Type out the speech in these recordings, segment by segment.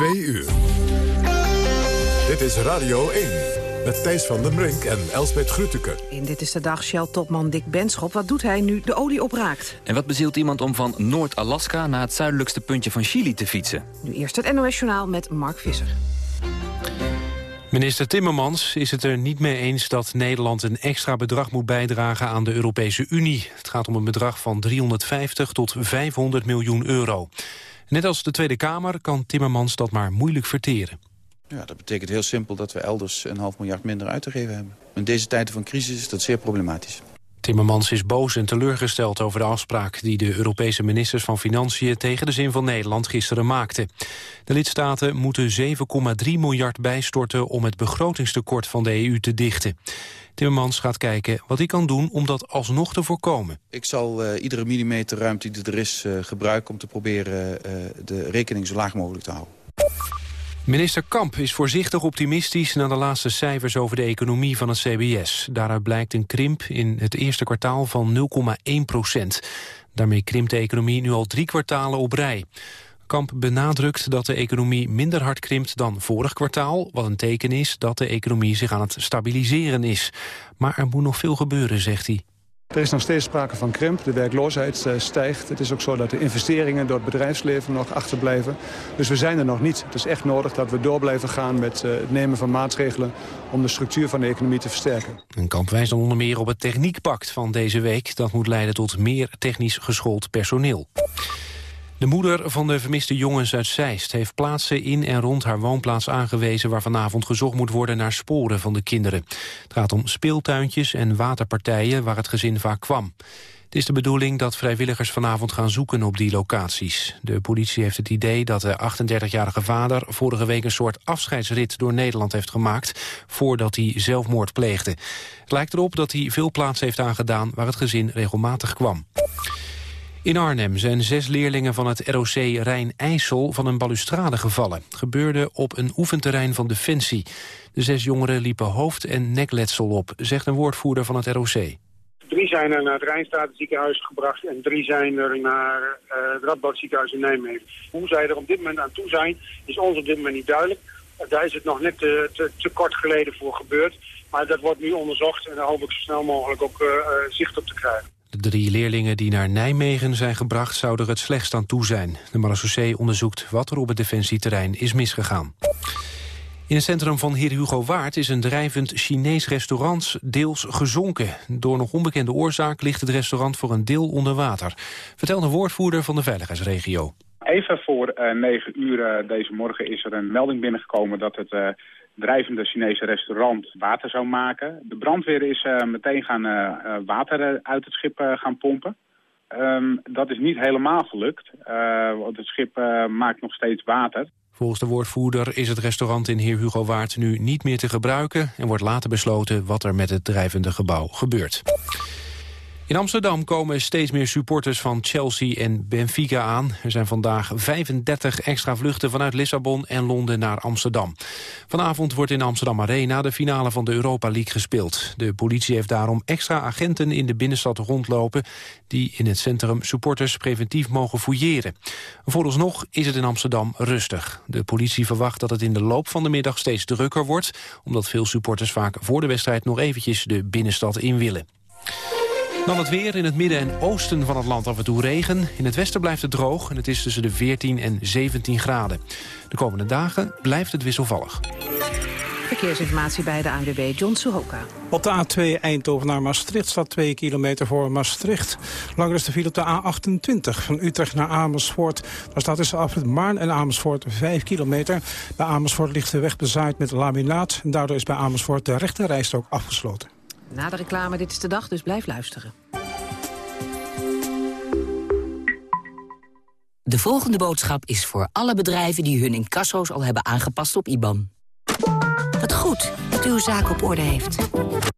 Twee uur. Dit is Radio 1 met Thijs van den Brink en Elsbeth Grütke. In Dit is de Dag Shell-topman Dick Benschop. Wat doet hij nu de olie opraakt? En wat bezielt iemand om van Noord-Alaska naar het zuidelijkste puntje van Chili te fietsen? Nu eerst het NOS-journaal met Mark Visser. Minister Timmermans is het er niet mee eens dat Nederland een extra bedrag moet bijdragen aan de Europese Unie. Het gaat om een bedrag van 350 tot 500 miljoen euro. Net als de Tweede Kamer kan Timmermans dat maar moeilijk verteren. Ja, dat betekent heel simpel dat we elders een half miljard minder uit te geven hebben. In deze tijden van crisis is dat zeer problematisch. Timmermans is boos en teleurgesteld over de afspraak... die de Europese ministers van Financiën tegen de zin van Nederland gisteren maakten. De lidstaten moeten 7,3 miljard bijstorten... om het begrotingstekort van de EU te dichten. Timmermans gaat kijken wat hij kan doen om dat alsnog te voorkomen. Ik zal uh, iedere millimeter ruimte die er is uh, gebruiken... om te proberen uh, de rekening zo laag mogelijk te houden. Minister Kamp is voorzichtig optimistisch na de laatste cijfers over de economie van het CBS. Daaruit blijkt een krimp in het eerste kwartaal van 0,1 procent. Daarmee krimpt de economie nu al drie kwartalen op rij. Kamp benadrukt dat de economie minder hard krimpt dan vorig kwartaal... wat een teken is dat de economie zich aan het stabiliseren is. Maar er moet nog veel gebeuren, zegt hij. Er is nog steeds sprake van krimp, de werkloosheid eh, stijgt. Het is ook zo dat de investeringen door het bedrijfsleven nog achterblijven. Dus we zijn er nog niet. Het is echt nodig dat we door blijven gaan met eh, het nemen van maatregelen... om de structuur van de economie te versterken. Een kamp wijst dan onder meer op het techniekpact van deze week. Dat moet leiden tot meer technisch geschoold personeel. De moeder van de vermiste jongens uit Zeist heeft plaatsen in en rond haar woonplaats aangewezen waar vanavond gezocht moet worden naar sporen van de kinderen. Het gaat om speeltuintjes en waterpartijen waar het gezin vaak kwam. Het is de bedoeling dat vrijwilligers vanavond gaan zoeken op die locaties. De politie heeft het idee dat de 38-jarige vader vorige week een soort afscheidsrit door Nederland heeft gemaakt voordat hij zelfmoord pleegde. Het lijkt erop dat hij veel plaats heeft aangedaan waar het gezin regelmatig kwam. In Arnhem zijn zes leerlingen van het ROC Rijn-IJssel van een balustrade gevallen. gebeurde op een oefenterrein van Defensie. De zes jongeren liepen hoofd- en nekletsel op, zegt een woordvoerder van het ROC. Drie zijn er naar het Rijnstatenziekenhuis gebracht en drie zijn er naar uh, het Radboudziekenhuis in Nijmegen. Hoe zij er op dit moment aan toe zijn, is ons op dit moment niet duidelijk. daar is het nog net te, te, te, kort geleden voor gebeurd. Maar dat wordt nu onderzocht en daar hoop ik zo snel mogelijk ook uh, zicht op te krijgen. De drie leerlingen die naar Nijmegen zijn gebracht zouden er het slechtst aan toe zijn. De marechaussee onderzoekt wat er op het defensieterrein is misgegaan. In het centrum van Heer Hugo Waard is een drijvend Chinees restaurant deels gezonken. Door nog onbekende oorzaak ligt het restaurant voor een deel onder water. Vertelt een woordvoerder van de veiligheidsregio. Even voor uh, 9 uur uh, deze morgen is er een melding binnengekomen dat het uh, drijvende Chinese restaurant water zou maken. De brandweer is uh, meteen gaan uh, water uit het schip gaan pompen. Um, dat is niet helemaal gelukt, want het schip maakt nog steeds water. Volgens de woordvoerder is het restaurant in Heer Hugo Waard nu niet meer te gebruiken... en wordt later besloten wat er met het drijvende gebouw gebeurt. In Amsterdam komen steeds meer supporters van Chelsea en Benfica aan. Er zijn vandaag 35 extra vluchten vanuit Lissabon en Londen naar Amsterdam. Vanavond wordt in Amsterdam Arena de finale van de Europa League gespeeld. De politie heeft daarom extra agenten in de binnenstad rondlopen... die in het centrum supporters preventief mogen fouilleren. Vooralsnog is het in Amsterdam rustig. De politie verwacht dat het in de loop van de middag steeds drukker wordt... omdat veel supporters vaak voor de wedstrijd nog eventjes de binnenstad in willen. Dan het weer in het midden en oosten van het land af en toe regen. In het westen blijft het droog en het is tussen de 14 en 17 graden. De komende dagen blijft het wisselvallig. Verkeersinformatie bij de ANWB John Suhoka. Op de A2 Eindhoven naar Maastricht staat 2 kilometer voor Maastricht. Langer is de file op de A28 van Utrecht naar Amersfoort. Daar staat tussen Afrit Maarn en Amersfoort 5 kilometer. Bij Amersfoort ligt de weg bezaaid met laminaat. En daardoor is bij Amersfoort de rechte rijstrook afgesloten. Na de reclame, dit is de dag, dus blijf luisteren. De volgende boodschap is voor alle bedrijven die hun incasso's al hebben aangepast op IBAN. Wat goed dat u uw zaak op orde heeft.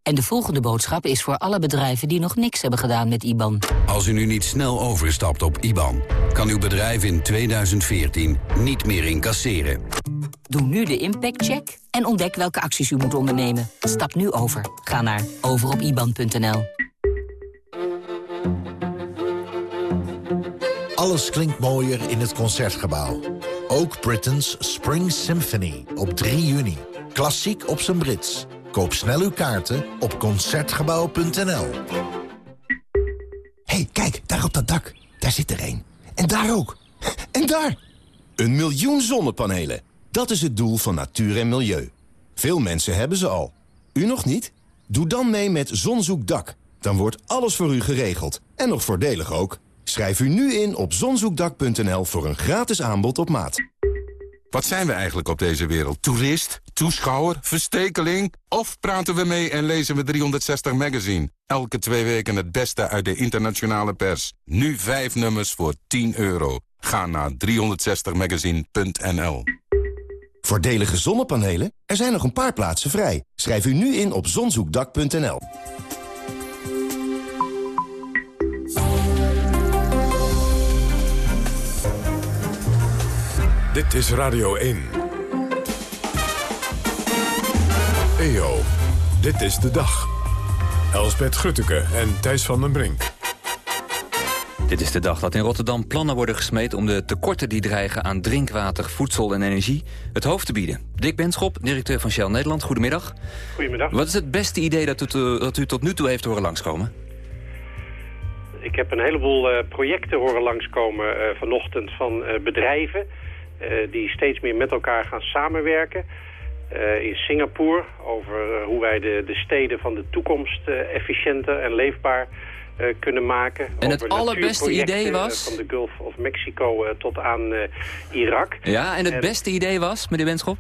En de volgende boodschap is voor alle bedrijven die nog niks hebben gedaan met IBAN. Als u nu niet snel overstapt op IBAN, kan uw bedrijf in 2014 niet meer incasseren. Doe nu de impactcheck en ontdek welke acties u moet ondernemen. Stap nu over. Ga naar overopiban.nl. Alles klinkt mooier in het Concertgebouw. Ook Britain's Spring Symphony op 3 juni. Klassiek op zijn Brits. Koop snel uw kaarten op Concertgebouw.nl. hey, kijk, daar op dat dak. Daar zit er een. En daar ook. En daar! Een miljoen zonnepanelen. Dat is het doel van natuur en milieu. Veel mensen hebben ze al. U nog niet? Doe dan mee met Zonzoekdak. Dan wordt alles voor u geregeld. En nog voordelig ook. Schrijf u nu in op zonzoekdak.nl voor een gratis aanbod op maat. Wat zijn we eigenlijk op deze wereld? Toerist? Toeschouwer? Verstekeling? Of praten we mee en lezen we 360 Magazine? Elke twee weken het beste uit de internationale pers. Nu vijf nummers voor 10 euro. Ga naar 360magazine.nl Voordelige zonnepanelen? Er zijn nog een paar plaatsen vrij. Schrijf u nu in op zonzoekdak.nl. Dit is Radio 1. EO, dit is de dag. Elsbeth Grutteke en Thijs van den Brink. Dit is de dag dat in Rotterdam plannen worden gesmeed... om de tekorten die dreigen aan drinkwater, voedsel en energie... het hoofd te bieden. Dick Benschop, directeur van Shell Nederland. Goedemiddag. Goedemiddag. Wat is het beste idee dat u, dat u tot nu toe heeft horen langskomen? Ik heb een heleboel uh, projecten horen langskomen uh, vanochtend van uh, bedrijven... die steeds meer met elkaar gaan samenwerken... in Singapore over hoe wij de, de steden van de toekomst efficiënter en leefbaar uh, kunnen maken. En het allerbeste idee was? Van de Gulf of Mexico uh, tot aan Irak. Ja, en het en... beste idee was, meneer Benschop?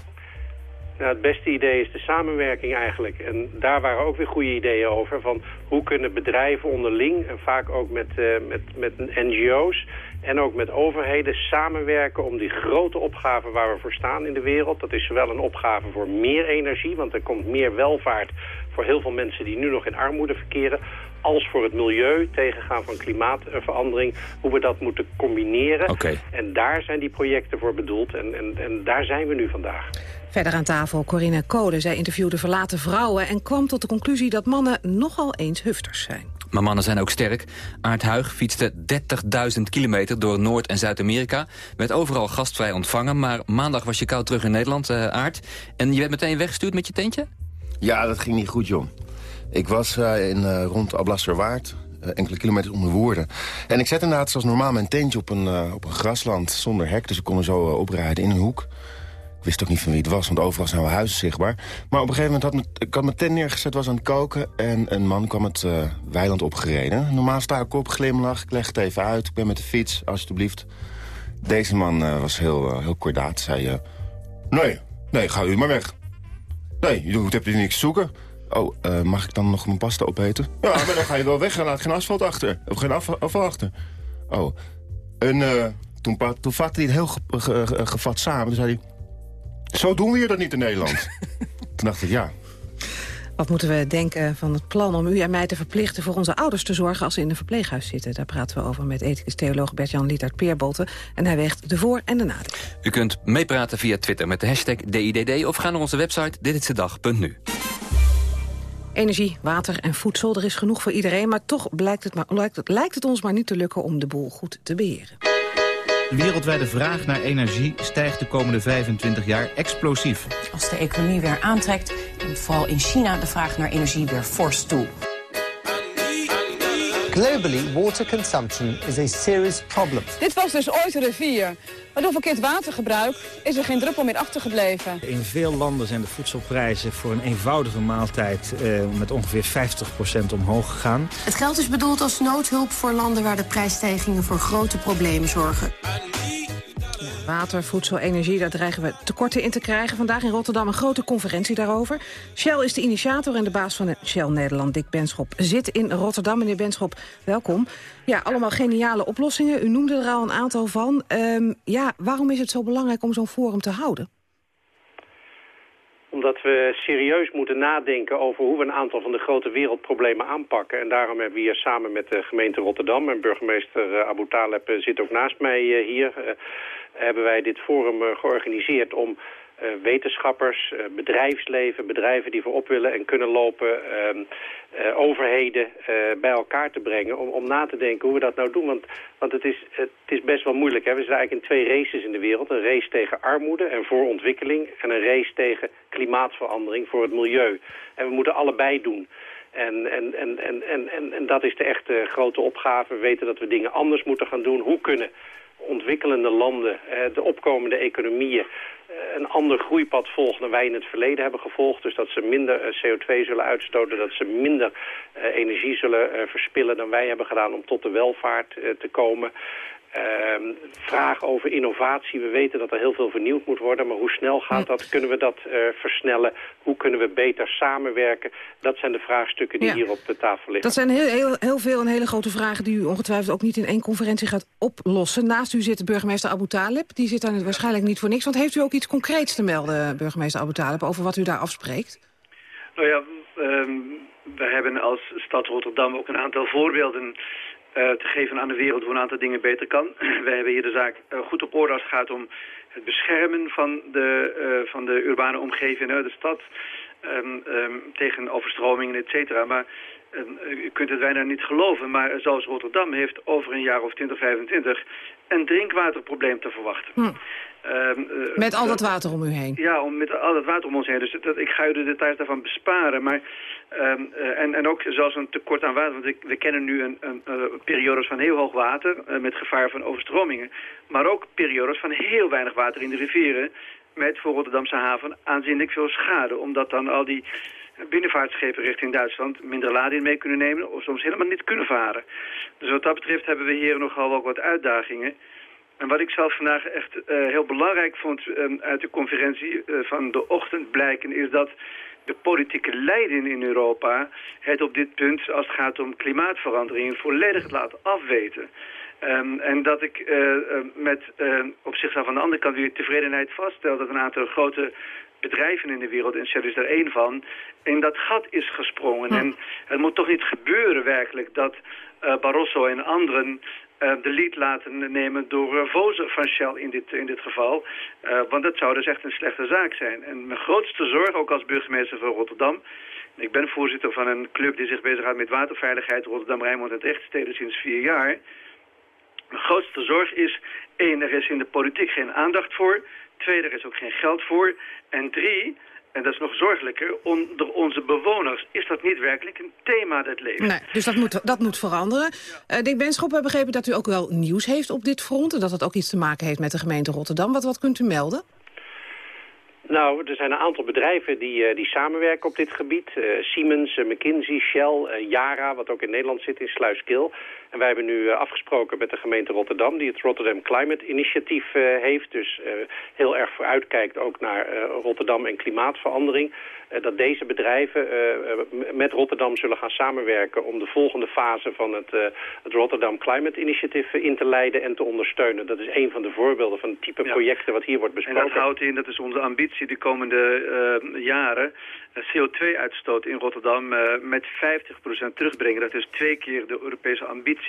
Nou, het beste idee is de samenwerking eigenlijk. En daar waren ook weer goede ideeën over. Van hoe kunnen bedrijven onderling, en vaak ook met, met, met NGO's... en ook met overheden samenwerken om die grote opgave waar we voor staan in de wereld... dat is zowel een opgave voor meer energie, want er komt meer welvaart... voor heel veel mensen die nu nog in armoede verkeren als voor het milieu, tegengaan van klimaatverandering, hoe we dat moeten combineren. Okay. En daar zijn die projecten voor bedoeld en, en, en daar zijn we nu vandaag. Verder aan tafel Corinne Code. Zij interviewde verlaten vrouwen en kwam tot de conclusie dat mannen nogal eens hufters zijn. Maar mannen zijn ook sterk. Aart Huig fietste 30.000 kilometer door Noord- en Zuid-Amerika. Werd overal gastvrij ontvangen, maar maandag was je koud terug in Nederland, uh, Aart. En je werd meteen weggestuurd met je tentje? Ja, dat ging niet goed, John. Ik was uh, in, uh, rond Ablasserwaard, uh, enkele kilometers onder Woerden. En ik zette inderdaad zoals normaal mijn tentje op een, op een grasland zonder hek. Dus ik kon er zo oprijden in een hoek. Ik wist ook niet van wie het was, want overal zijn wel huizen zichtbaar. Maar op een gegeven moment had ik had mijn tent neergezet, was aan het koken... en een man kwam het weiland opgereden. Normaal sta ik op, glimlach, ik leg het even uit. Ik ben met de fiets, alsjeblieft. Deze man was heel, heel kordaat, zei... nee, nee, ga u maar weg. Nee, je hebt hier niks te zoeken. Oh, uh, mag ik dan nog mijn pasta opeten? Ja, maar dan ga je wel weg en laat geen asfalt achter. Of geen afval, afval achter. Oh. En uh, toen, toen vatte hij het heel ge, ge, ge, gevat samen. Toen zei hij... Zo doen we hier dat niet in Nederland. toen dacht ik, ja... Wat moeten we denken van het plan om u en mij te verplichten... voor onze ouders te zorgen als ze in een verpleeghuis zitten? Daar praten we over met ethicus theoloog Bert-Jan Lietert Peerbolte. En hij weegt de voor- en de nadelen. U kunt meepraten via Twitter met de hashtag DIDD... of ga naar onze website ditisdedag.nu. Energie, water en voedsel, er is genoeg voor iedereen... maar toch blijkt het, maar, lijkt, het, lijkt het ons maar niet te lukken om de boel goed te beheren. De wereldwijde vraag naar energie stijgt de komende 25 jaar explosief. Als de economie weer aantrekt, neemt vooral in China de vraag naar energie weer fors toe. Globally, water consumption is a serious problem. Dit was dus ooit een rivier. Maar door verkeerd watergebruik is er geen druppel meer achtergebleven. In veel landen zijn de voedselprijzen voor een eenvoudige maaltijd uh, met ongeveer 50% omhoog gegaan. Het geld is bedoeld als noodhulp voor landen waar de prijsstijgingen voor grote problemen zorgen. Water, voedsel, energie, daar dreigen we tekorten in te krijgen. Vandaag in Rotterdam een grote conferentie daarover. Shell is de initiator en de baas van Shell Nederland, Dick Benschop, zit in Rotterdam. Meneer Benschop, welkom. Ja, allemaal geniale oplossingen. U noemde er al een aantal van. Um, ja, waarom is het zo belangrijk om zo'n forum te houden? Omdat we serieus moeten nadenken over hoe we een aantal van de grote wereldproblemen aanpakken. En daarom hebben we hier samen met de gemeente Rotterdam... en burgemeester Abu Taleb zit ook naast mij hier... hebben wij dit forum georganiseerd om wetenschappers, uh, bedrijfsleven, bedrijven die voorop willen en kunnen lopen, uh, overheden bij elkaar te brengen om, om na te denken hoe we dat nou doen. Want, want het, is, het is best wel moeilijk. Hè? We zitten eigenlijk in twee races in de wereld. Een race tegen armoede en voor ontwikkeling en een race tegen klimaatverandering voor het milieu. En we moeten allebei doen. En, en, en, en, en, en, en dat is de echte grote opgave. We weten dat we dingen anders moeten gaan doen. Hoe kunnen ontwikkelende landen, de opkomende economieën eh, een ander groeipad volgen dan wij in het verleden hebben gevolgd. Dus dat ze minder eh, CO2 zullen uitstoten, dat ze minder energie zullen verspillen dan wij hebben gedaan om tot de welvaart te komen. Uh, vraag over innovatie. We weten dat er heel veel vernieuwd moet worden, maar hoe snel gaat dat? Kunnen we dat uh, versnellen? Hoe kunnen we beter samenwerken? Dat zijn de vraagstukken die ja. hier op de tafel liggen. Dat zijn heel, heel, heel veel en hele grote vragen die u ongetwijfeld ook niet in één conferentie gaat oplossen. Naast u zit burgemeester Abu Talib. Die zit daar waarschijnlijk niet voor niks. Want heeft u ook iets concreets te melden, burgemeester Abu Talib, over wat u daar afspreekt? Nou ja, um, we hebben als stad Rotterdam ook een aantal voorbeelden uh, te geven aan de wereld hoe een aantal dingen beter kan. Wij hebben hier de zaak uh, goed op orde als het gaat om het beschermen van de, uh, van de urbane omgeving, de stad, um, um, tegen overstromingen, et cetera. Maar u kunt het bijna niet geloven, maar zoals Rotterdam heeft over een jaar of 20, 25 een drinkwaterprobleem te verwachten. Hm. Um, uh, met al dat water om u heen? Ja, om, met al dat water om ons heen. Dus dat, ik ga u de details daarvan besparen. Maar, um, uh, en, en ook zelfs een tekort aan water. Want we kennen nu een, een, uh, periodes van heel hoog water met gevaar van overstromingen. Maar ook periodes van heel weinig water in de rivieren. Met voor Rotterdamse haven aanzienlijk veel schade. Omdat dan al die binnenvaartschepen richting Duitsland minder lading mee kunnen nemen. Of soms helemaal niet kunnen varen. Dus wat dat betreft hebben we hier nogal ook wat uitdagingen. En wat ik zelf vandaag echt heel belangrijk vond uh, uit de conferentie van de ochtend blijken... is dat de politieke leiding in Europa het op dit punt, als het gaat om klimaatverandering, volledig laat afweten. Um, en dat ik met op zichzelf aan de andere kant weer tevredenheid vaststel dat een aantal grote bedrijven in de wereld, en Shell is er één van, in dat gat is gesprongen. Ja. En het moet toch niet gebeuren werkelijk dat Barroso en anderen uh, de lead laten nemen door uh, Vozer van Shell in dit, in dit geval. Uh, want dat zou dus echt een slechte zaak zijn. En mijn grootste zorg, ook als burgemeester van Rotterdam... ik ben voorzitter van een club die zich bezighoudt met waterveiligheid... Rotterdam, Rijnmond en Drechtsteden sinds vier jaar... Mijn grootste zorg is, één, er is in de politiek geen aandacht voor. Twee, er is ook geen geld voor. En drie, en dat is nog zorgelijker, onder onze bewoners is dat niet werkelijk een thema dat leeft. Nee, dus dat moet, dat moet veranderen. Ja. Uh, Dick Benschop, we begrepen dat u ook wel nieuws heeft op dit front... en dat het ook iets te maken heeft met de gemeente Rotterdam. Wat, wat kunt u melden? Nou, er zijn een aantal bedrijven die, uh, die samenwerken op dit gebied. Uh, Siemens, uh, McKinsey, Shell, Yara, wat ook in Nederland zit in Sluiskil. En wij hebben nu afgesproken met de gemeente Rotterdam... die het Rotterdam Climate Initiatief heeft. Dus heel erg vooruitkijkt ook naar Rotterdam en klimaatverandering. dat deze bedrijven met Rotterdam zullen gaan samenwerken... om de volgende fase van het, het Rotterdam Climate Initiative in te leiden en te ondersteunen. Dat is een van de voorbeelden van het type ja. projecten wat hier wordt besproken. En dat houdt in, dat is onze ambitie de komende uh, jaren CO2-uitstoot in Rotterdam uh, met 50% terugbrengen. Dat is twee keer de Europese ambitie.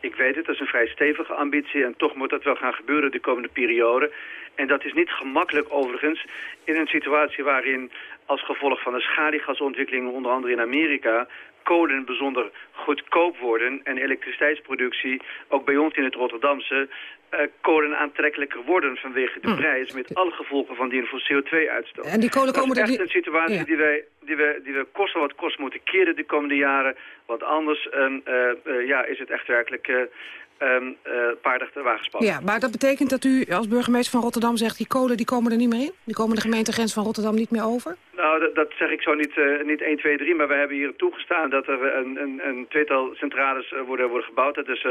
Ik weet het, dat is een vrij stevige ambitie en toch moet dat wel gaan gebeuren de komende periode. En dat is niet gemakkelijk overigens in een situatie waarin als gevolg van de schaliegasontwikkelingen onder andere in Amerika kolen bijzonder goedkoop worden en elektriciteitsproductie, ook bij ons in het Rotterdamse, uh, kolen aantrekkelijker worden vanwege de hm. prijs... met alle gevolgen van die voor CO2-uitstoot. En die kolen komen dat is echt een situatie ja. die, wij, die, we, die we kosten wat kost moeten keren de komende jaren. Want anders um, ja, is het echt werkelijk... Um, uh, paardig te wagen Ja, maar dat betekent dat u als burgemeester van Rotterdam zegt... die kolen die komen er niet meer in? Die komen de gemeentegrens van Rotterdam niet meer over? Nou, dat, dat zeg ik zo niet, uh, niet 1, 2, 3. Maar we hebben hier toegestaan dat er een, een, een tweetal centrales uh, worden, worden gebouwd. Dat is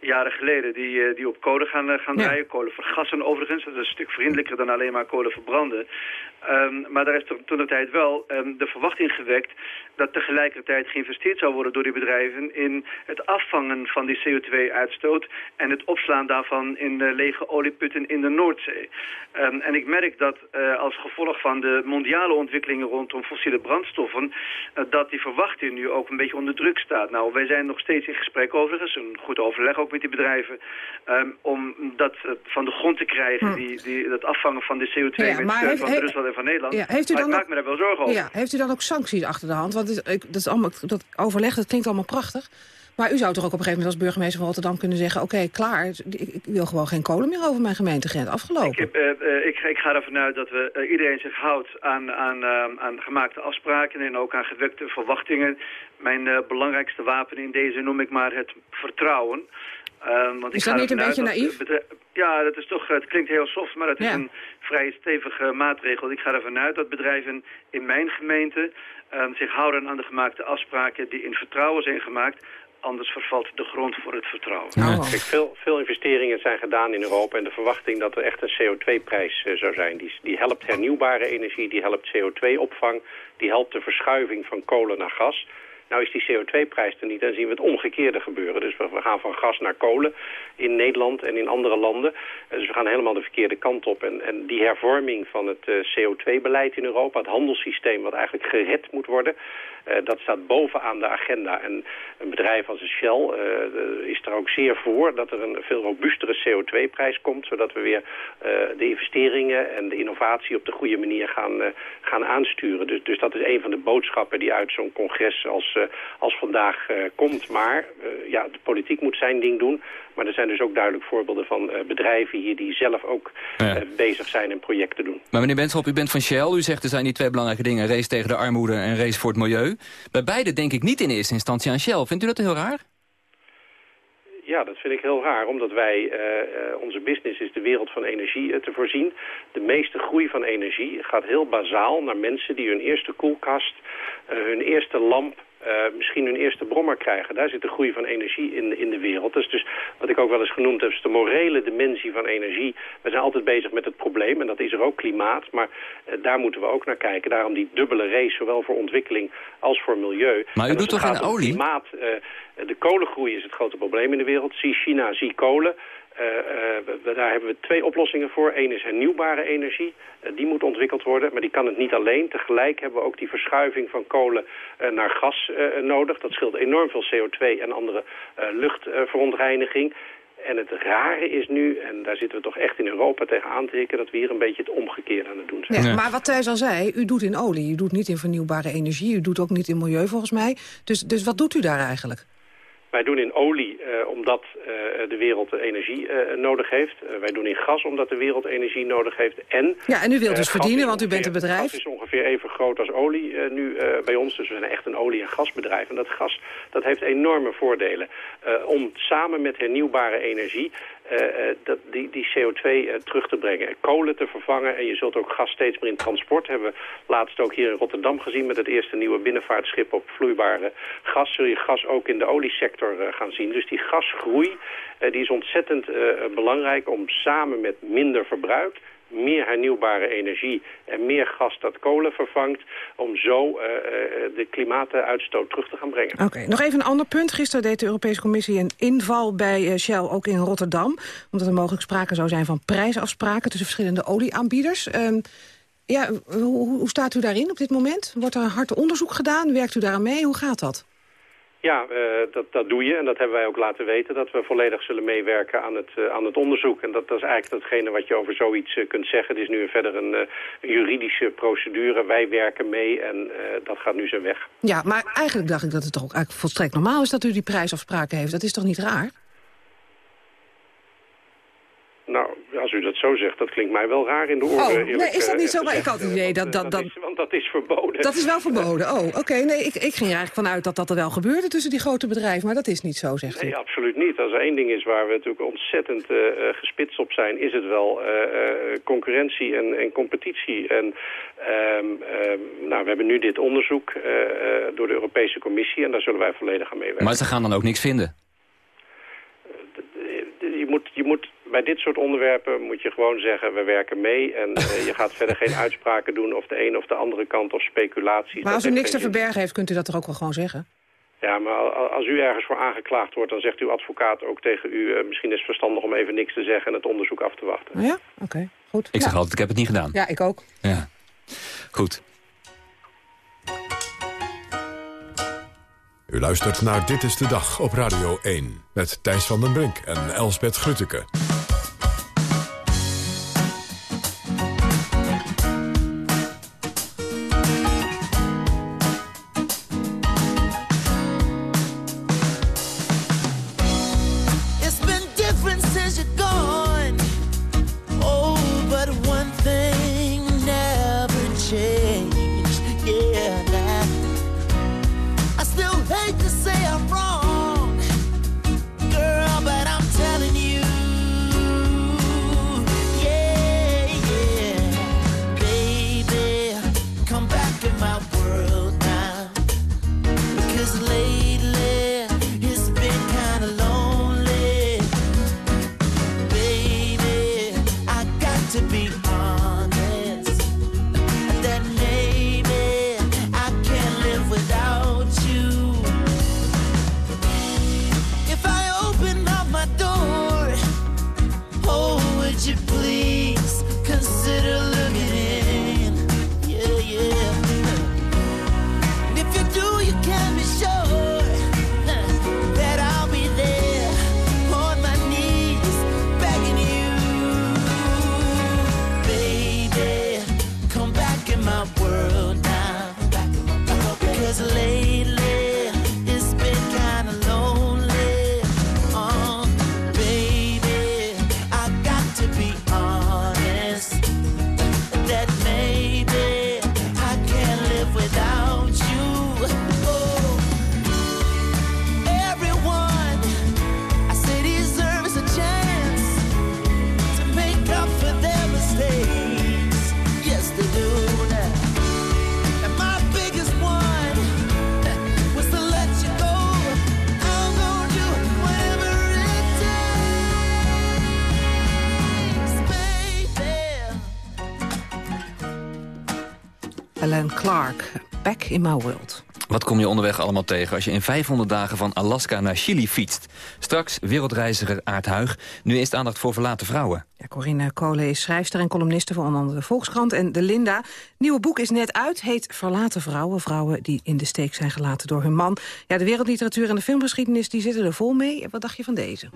jaren geleden die, die op kolen gaan, gaan ja. draaien. Kolen vergassen overigens. Dat is een stuk vriendelijker dan alleen maar kolen verbranden. Um, maar daar is toen de tijd wel um, de verwachting gewekt dat tegelijkertijd geïnvesteerd zou worden door die bedrijven in het afvangen van die CO2-uitstoot en het opslaan daarvan in de lege olieputten in de Noordzee. Um, en ik merk dat uh, als gevolg van de mondiale ontwikkeling verwachtingen rondom fossiele brandstoffen, eh, dat die verwachting nu ook een beetje onder druk staat. Nou, wij zijn nog steeds in gesprek overigens, een goed overleg ook met die bedrijven, ehm, om dat eh, van de grond te krijgen, Hm. die, die, dat afvangen van de CO2 Ja, met heeft- van heeft- Rusland en van Nederland. Ja, heeft u maar ik maak me daar wel zorgen over. Ja, heeft u dan ook sancties achter de hand? Want dat, is allemaal, dat overleg, dat klinkt allemaal prachtig. Maar u zou toch ook op een gegeven moment als burgemeester van Rotterdam kunnen zeggen... oké, klaar, ik, wil gewoon geen kolen meer over mijn gemeentegrens. Afgelopen. Ik, heb, eh, eh, ik, ik ga ervan uit dat we, eh, iedereen zich houdt aan, aan, aan gemaakte afspraken en ook aan gewekte verwachtingen. Mijn belangrijkste wapen in deze noem ik maar het vertrouwen. Eh, want Is dat niet een beetje dat, naïef? bedrijf- ja, dat is toch, het klinkt heel soft, maar het is een vrij stevige maatregel. Ik ga ervan uit dat bedrijven in mijn gemeente eh, zich houden aan de gemaakte afspraken die in vertrouwen zijn gemaakt. Anders vervalt de grond voor het vertrouwen. Kijk, veel, veel investeringen zijn gedaan in Europa en de verwachting dat er echt een CO2-prijs eh, zou zijn. Die, die helpt hernieuwbare energie, die helpt CO2-opvang, die helpt de verschuiving van kolen naar gas. Nou is die CO2-prijs er niet en zien we het omgekeerde gebeuren. Dus we, gaan van gas naar kolen in Nederland en in andere landen. Eh, Dus we gaan helemaal de verkeerde kant op. En, en die hervorming van het eh, CO2-beleid in Europa, het handelssysteem wat eigenlijk gered moet worden, eh, dat staat bovenaan de agenda. En een bedrijf als Shell is er ook zeer voor dat er een veel robuustere CO2-prijs komt, zodat we weer de investeringen en de innovatie op de goede manier gaan, gaan aansturen. Dus, dus dat is een van de boodschappen die uit zo'n congres als, als vandaag eh, komt. Maar eh, ja, de politiek moet zijn ding doen. Maar er zijn dus ook duidelijk voorbeelden van eh, bedrijven hier die zelf ook Ja. eh, bezig zijn en projecten doen. Maar meneer Benschop, u bent van Shell. U zegt er zijn die twee belangrijke dingen. Race tegen de armoede en race voor het milieu. Bij beide denk ik niet in eerste instantie aan Shell. Vindt u dat heel raar? Ja, dat vind ik heel raar, omdat wij, eh, eh, onze business is de wereld van energie eh, te voorzien. De meeste groei van energie gaat heel bazaal naar mensen die hun eerste koelkast, eh, hun eerste lamp, eh, misschien hun eerste brommer krijgen. Daar zit de groei van energie in, in de wereld. Dat is dus wat ik ook wel eens genoemd heb, is de morele dimensie van energie. We zijn altijd bezig met het probleem en dat is er ook klimaat, maar eh, daar moeten we ook naar kijken. Daarom die dubbele race, zowel voor ontwikkeling als voor milieu. Maar u doet toch geen olie? Klimaat, eh, de kolengroei is het grote probleem in de wereld. Zie China, zie kolen. Eh, eh, we- daar hebben we twee oplossingen voor. Eén is hernieuwbare energie. Eh, die moet ontwikkeld worden, maar die kan het niet alleen. Tegelijk hebben we ook die verschuiving van kolen eh, naar gas eh, nodig. Dat scheelt enorm veel CO2 en andere eh, luchtverontreiniging. En het rare is nu, en daar zitten we toch echt in Europa tegen aan te hikken... dat we hier een beetje het omgekeerde aan het doen zijn. Ja, Maar wat Thijs al zei, u doet in olie, u doet niet in vernieuwbare energie... u doet ook niet in milieu volgens mij. Dus, dus wat doet u daar eigenlijk? Wij doen in olie eh, omdat eh, de wereld energie eh, nodig heeft. Wij doen in gas omdat de wereld energie nodig heeft. En, Ja, en u wilt dus verdienen, want u bent een bedrijf. Gas is ongeveer even groot als olie nu bij ons. Dus we zijn echt een olie- en gasbedrijf. En dat gas dat heeft enorme voordelen. Om samen met hernieuwbare energie dat, die, die CO2 eh, terug te brengen. Kolen te vervangen. En je zult ook gas steeds meer in transport hebben. Laatst ook hier in Rotterdam gezien met het eerste nieuwe binnenvaartschip op vloeibare gas. Zul je gas ook in de oliesector eh, gaan zien. Dus die gasgroei eh, die is ontzettend eh, belangrijk om samen met minder verbruik meer hernieuwbare energie en meer gas dat kolen vervangt... om zo eh, eh, de klimaatuitstoot terug te gaan brengen. Oké, nog even een ander punt. Gisteren deed de Europese Commissie een inval bij eh, Shell, ook in Rotterdam. Omdat er mogelijk sprake zou zijn van prijsafspraken tussen verschillende olieaanbieders. Ehm, ja, hoe, hoe staat u daarin op dit moment? Wordt er hard onderzoek gedaan? Werkt u daaraan mee? Hoe gaat dat? Ja, eh, dat, dat doe je en dat hebben wij ook laten weten... dat we volledig zullen meewerken aan het, eh, aan het onderzoek. En dat, dat is eigenlijk datgene wat je over zoiets eh, kunt zeggen. Het is nu verder een, juridische procedure. Wij werken mee en dat gaat nu zijn weg. Ja, maar eigenlijk dacht ik dat het toch ook eigenlijk volstrekt normaal is... dat u die prijsafspraken heeft. Dat is toch niet raar? Nou, als u dat zo zegt, dat klinkt mij wel raar in de oren. Oh, eerlijk, nee, is dat eh, niet zo? Maar ik had het idee dat... Eh, dat, dat is, want dat is verboden. dat is wel verboden. Oh, oké. Nee, ik, ik ging er eigenlijk vanuit dat dat er wel gebeurde tussen die grote bedrijven. Maar dat is niet zo, zegt u. Nee, absoluut niet. Als er één ding is waar we natuurlijk ontzettend eh, eh, gespitst op zijn... is het wel eh, eh, concurrentie en, en competitie. En ehm, ehm, nou, we hebben nu dit onderzoek eh, eh, door de Europese Commissie... en daar zullen wij volledig aan meewerken. Maar ze gaan dan ook niks vinden. Je moet, je moet, bij dit soort onderwerpen moet je gewoon zeggen... we werken mee en eh, je gaat verder geen uitspraken doen... of de een of de andere kant of speculaties. Maar als u niks te verbergen heeft, kunt u dat er ook wel gewoon zeggen? Ja, maar als u ergens voor aangeklaagd wordt... dan zegt uw advocaat ook tegen u... Eh, misschien is het verstandig om even niks te zeggen... en het onderzoek af te wachten. Ja, oké. Goed. Ik zeg altijd, ik heb het niet gedaan. Ja, ik ook. Ja. Goed. U luistert naar Dit is de Dag op Radio 1 met Thijs van den Brink en Elsbet Grutteke. Clark, Back in My World. Wat kom je onderweg allemaal tegen als je in 500 dagen van Alaska naar Chili fietst? Straks wereldreiziger Aart Huig. Nu eerst aandacht voor verlaten vrouwen. Ja, Corinne Kolen is schrijfster en columniste voor onder andere de Volkskrant en de Linda. Nieuwe boek is net uit, heet Verlaten vrouwen. Vrouwen die in de steek zijn gelaten door hun man. Ja, de wereldliteratuur en de filmgeschiedenis die zitten er vol mee. Wat dacht je van deze?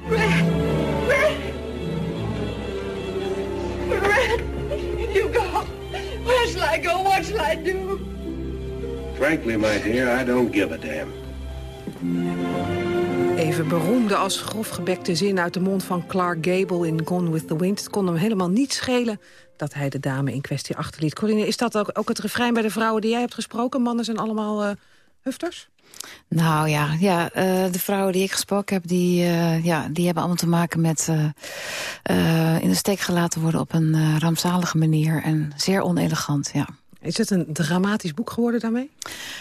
Frankly, my dear, I don't give a damn. Even beroemde als grofgebekte zin uit de mond van Clark Gable in Gone with the Wind. Het kon hem helemaal niet schelen dat hij de dame in kwestie achterliet. Corinne, is dat ook, ook het refrein bij de vrouwen die jij hebt gesproken? Mannen zijn allemaal eh, hufters? Nou ja, ja eh, de vrouwen die ik gesproken heb... die, eh, ja, die hebben allemaal te maken met eh, eh, in de steek gelaten worden... op een eh, rampzalige manier en zeer onelegant, ja. Is het een dramatisch boek geworden daarmee?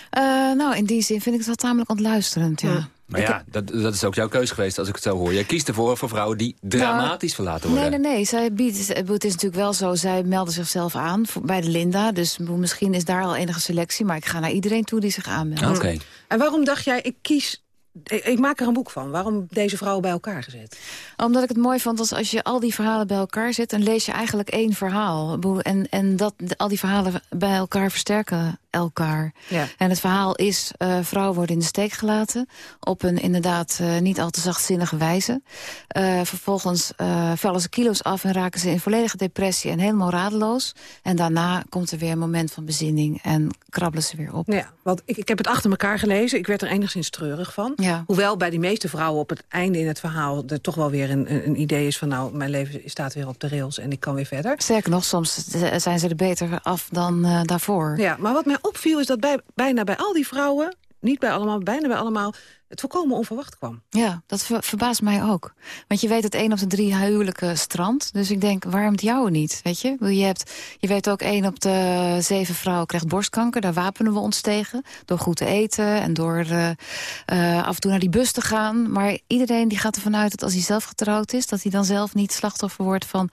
Eh, nou, in die zin vind ik het wel tamelijk ontluisterend, ja. Maar ja, dat, dat is ook jouw keus geweest als ik het zo hoor. Jij kiest ervoor voor vrouwen die dramatisch verlaten worden. Nee, nee, nee. Zij biedt, het is natuurlijk wel zo, zij melden zichzelf aan voor- bij de Linda. Dus misschien is daar al enige selectie. Maar ik ga naar iedereen toe die zich aanmeldt. Oké. En waarom dacht jij, ik kies... Ik, maak er een boek van. Waarom deze vrouwen bij elkaar gezet? Omdat ik het mooi vond als als je al die verhalen bij elkaar zet... dan lees je eigenlijk één verhaal. En, en dat, al die verhalen bij elkaar versterken elkaar. Ja. En het verhaal is, eh, vrouwen worden in de steek gelaten... op een inderdaad eh, niet al te zachtzinnige wijze. Eh, vervolgens vallen ze kilo's af en raken ze in volledige depressie... en helemaal radeloos. En daarna komt er weer een moment van bezinning... en krabbelen ze weer op. Ja, want ik, ik heb het achter elkaar gelezen. Ik werd er enigszins treurig van. Ja. Hoewel bij die meeste vrouwen op het einde in het verhaal... er toch wel weer een, een, idee is van... nou, mijn leven staat weer op de rails en ik kan weer verder. Sterker nog, soms zijn ze er beter af dan daarvoor. Ja, maar wat mij opviel is dat bij, bijna bij al die vrouwen... niet bij allemaal, bijna bij allemaal... het volkomen onverwacht kwam. Ja, dat ver- verbaast mij ook. Want je weet dat één op de drie huwelijken strandt. Dus ik denk, waarom het jou niet? Weet je? Je, hebt, je weet ook, één op de zeven vrouwen krijgt borstkanker. Daar wapenen we ons tegen. Door goed te eten en door eh, eh, af en toe naar die bus te gaan. Maar iedereen die gaat ervan uit dat als hij zelf getrouwd is... dat hij dan zelf niet slachtoffer wordt van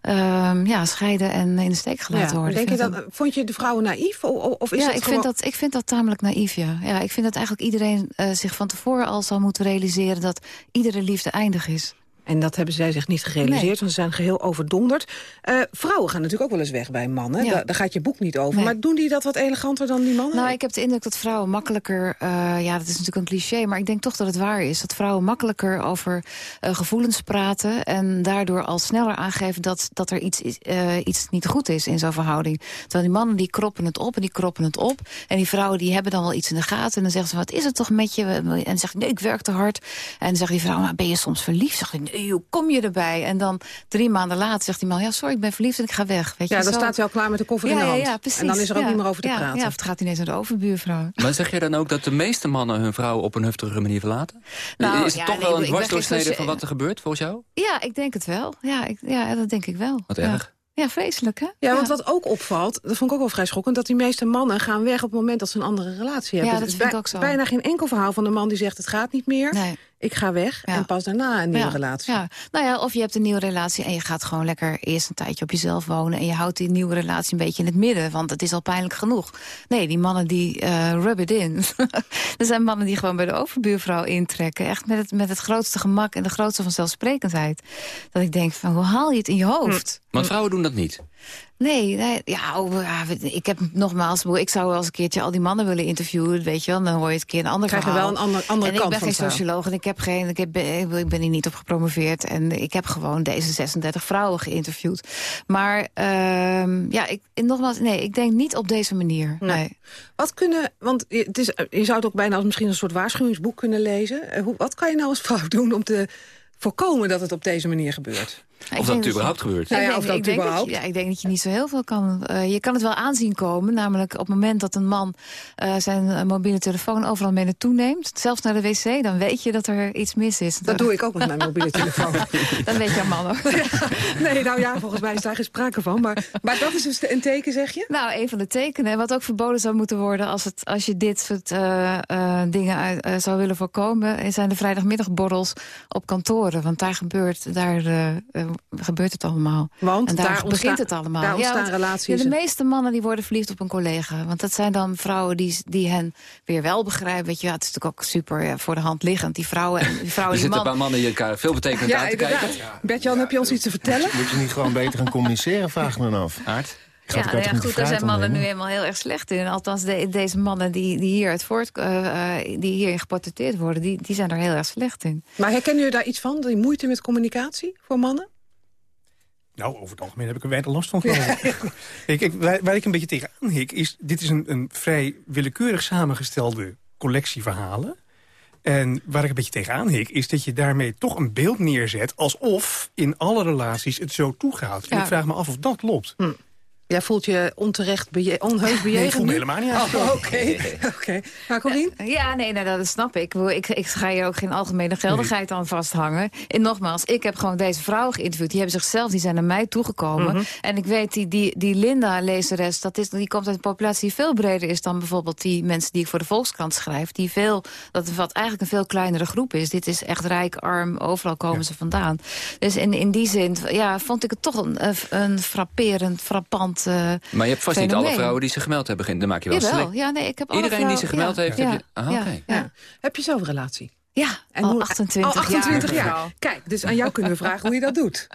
ehm, ja, scheiden en in de steek gelaten Ja, worden. denk je dat, vond je de vrouwen naïef? Of, of is ja, ik, gewoon... vind dat, ik vind dat tamelijk naïef, ja. ja. Ik vind dat eigenlijk iedereen eh, zich van tevoren al zou moeten realiseren... dat iedere liefde eindig is. En dat hebben zij zich niet gerealiseerd, Nee. want ze zijn geheel overdonderd. Eh, vrouwen gaan natuurlijk ook wel eens weg bij een man. Hè? Ja. Daar, daar gaat je boek niet over. Nee. Maar doen die dat wat eleganter dan die mannen? Nou, ik heb de indruk dat vrouwen makkelijker... eh, ja, dat is natuurlijk een cliché, maar ik denk toch dat het waar is. Dat vrouwen makkelijker over eh, gevoelens praten... en daardoor al sneller aangeven dat, dat er iets, iets niet goed is in zo'n verhouding. Terwijl die mannen die kroppen het op en die kroppen het op. En die vrouwen die hebben dan wel iets in de gaten. En dan zeggen ze, wat is het toch met je? En dan zegt nee, ik werk te hard. En dan zegt die vrouw, maar ben je soms verliefd? Hij, nee, hoe kom je erbij? En dan drie maanden later zegt die man, ja, sorry, ik ben verliefd en ik ga weg. Weet Ja, je, dan zo. staat hij al klaar met de koffer in de hand. Ja, precies. En dan is er ook Ja. niet meer over te ja, praten. Ja, of het gaat ineens naar de overbuurvrouw. Maar zeg je dan ook dat de meeste mannen hun vrouw op een heftige manier verlaten? Nou, is het ja, toch nee, wel een dwarsdoorsnede van wat er gebeurt, volgens jou? Ja, ik denk het wel. Ja, ik, ja dat denk ik wel. Wat ja. erg. Ja, vreselijk, hè? Ja, want wat ook opvalt, dat vond ik ook wel vrij schokkend... dat die meeste mannen gaan weg op het moment dat ze een andere relatie hebben. Ja, Het dat is vind ik ook zo. Bijna geen enkel verhaal van de man die zegt het gaat niet meer. Nee. Ik ga weg en pas daarna een nieuwe ja, relatie. Ja. Nou ja, of je hebt een nieuwe relatie en je gaat gewoon lekker eerst een tijdje op jezelf wonen... en je houdt die nieuwe relatie een beetje in het midden, want het is al pijnlijk genoeg. Nee, die mannen die eh rub it in. er zijn mannen die gewoon bij de overbuurvrouw intrekken. Echt met het, met het grootste gemak en de grootste vanzelfsprekendheid. Dat ik denk, van, hoe haal je het in je hoofd? Want vrouwen doen dat niet. Nee, nee ja, oh, ik heb nogmaals, ik zou wel eens een keertje al die mannen willen interviewen, weet je wel. Dan hoor je het een keer een ander Krijg je verhaal. wel een ander- andere en kant ik ben van geen socioloog en ik heb geen, ik, heb, ik ben hier niet op gepromoveerd en ik heb gewoon deze 36 vrouwen geïnterviewd. Maar ehm, ja, ik, nogmaals, nee, ik denk niet op deze manier. Nee. Wat kunnen, want je- het is, je zou het ook bijna als misschien een soort waarschuwingsboek kunnen lezen. Eh, hoe, wat kan je nou als vrouw doen om te voorkomen dat het op deze manier gebeurt? Of dat het überhaupt gebeurt. Nou ja, ik of denk, dat ik denk überhaupt. je, ja, ik denk dat je niet zo heel veel kan. Eh, je kan het wel aanzien komen. Namelijk op het moment dat een man eh, zijn eh, mobiele telefoon overal mee naartoe neemt. Zelfs naar de wc, dan weet je dat er iets mis is. Dat doe ik ook met mijn mobiele telefoon. dan weet je aan man ook. Nee, nou ja, volgens mij is daar geen sprake van. Maar, maar dat is dus een teken, zeg je? Nou, een van de tekenen. Wat ook verboden zou moeten worden als, het, als je dit soort eh, eh, dingen uit, zou willen voorkomen... zijn de vrijdagmiddagborrels op kantoren. Want daar gebeurt, daar, gebeurt het allemaal. Want en daar, daar begint ontstaan- het allemaal. daar ontstaan want, relaties ja, de meeste mannen die worden verliefd op een collega. Want dat zijn dan vrouwen die, die hen weer wel begrijpen. Weet je, ja, het is natuurlijk ook super ja, voor de hand liggend. Die vrouwen en die vrouwen Er die zitten paar mannen die elkaar veel betekend Ja, aan te kijken. Bert-Jan, heb je ons iets te vertellen? Moet je niet gewoon beter gaan communiceren, vraag me dan af. Aard? Ja, nou ja, goed, daar zijn mannen nu eenmaal heel erg slecht in. Althans, de- deze mannen die, die hier uit voort, eh, eh, die hierin geportretteerd worden, die, die zijn er heel erg slecht in. Maar herkennen jullie daar iets van? Die moeite met communicatie voor mannen? Nou, over het algemeen heb ik er weinig last van. geloof ik. waar, waar ik een beetje tegenaan hik, is... dit is een, een vrij willekeurig samengestelde collectie verhalen. En waar ik een beetje tegenaan hik, is dat je daarmee toch een beeld neerzet... alsof in alle relaties het zo toegaat. En Ja. ik vraag me af of dat klopt. Jij voelt je onterecht beje onheus bejegend Nee, ik voel me helemaal niet Oh, aangesproken. Oké, oké. Maar Corien? Ja, nee, nee, dat snap ik. Ik, ik. Ga hier ook geen algemene geldigheid aan vasthangen. En nogmaals, ik heb gewoon deze vrouwen geïnterviewd. Die hebben zichzelf, die zijn naar mij toegekomen. Mhm. En ik weet, die, die, die Linda-lezeres, dat is, die komt uit een populatie die veel breder is dan bijvoorbeeld die mensen die ik voor de Volkskrant schrijf. Die veel, dat wat eigenlijk een veel kleinere groep is. Dit is echt rijk, arm, overal komen ze vandaan. Dus in, in die zin, ja, vond ik het toch een, een frapperend, frappant eh, Maar je hebt vast niet alle vrouwen die zich gemeld hebben. Dan maak je wel Jawel, ja, nee, ik heb alle Iedereen die vrouwen- zich gemeld ja, heeft, ja, heb je... Ah, ja, oké. ja. Heb je zelf een relatie? Ja, En al hoe- 28, al 28 jaar. jaar. Kijk, dus aan jou kunnen we vragen hoe je dat doet.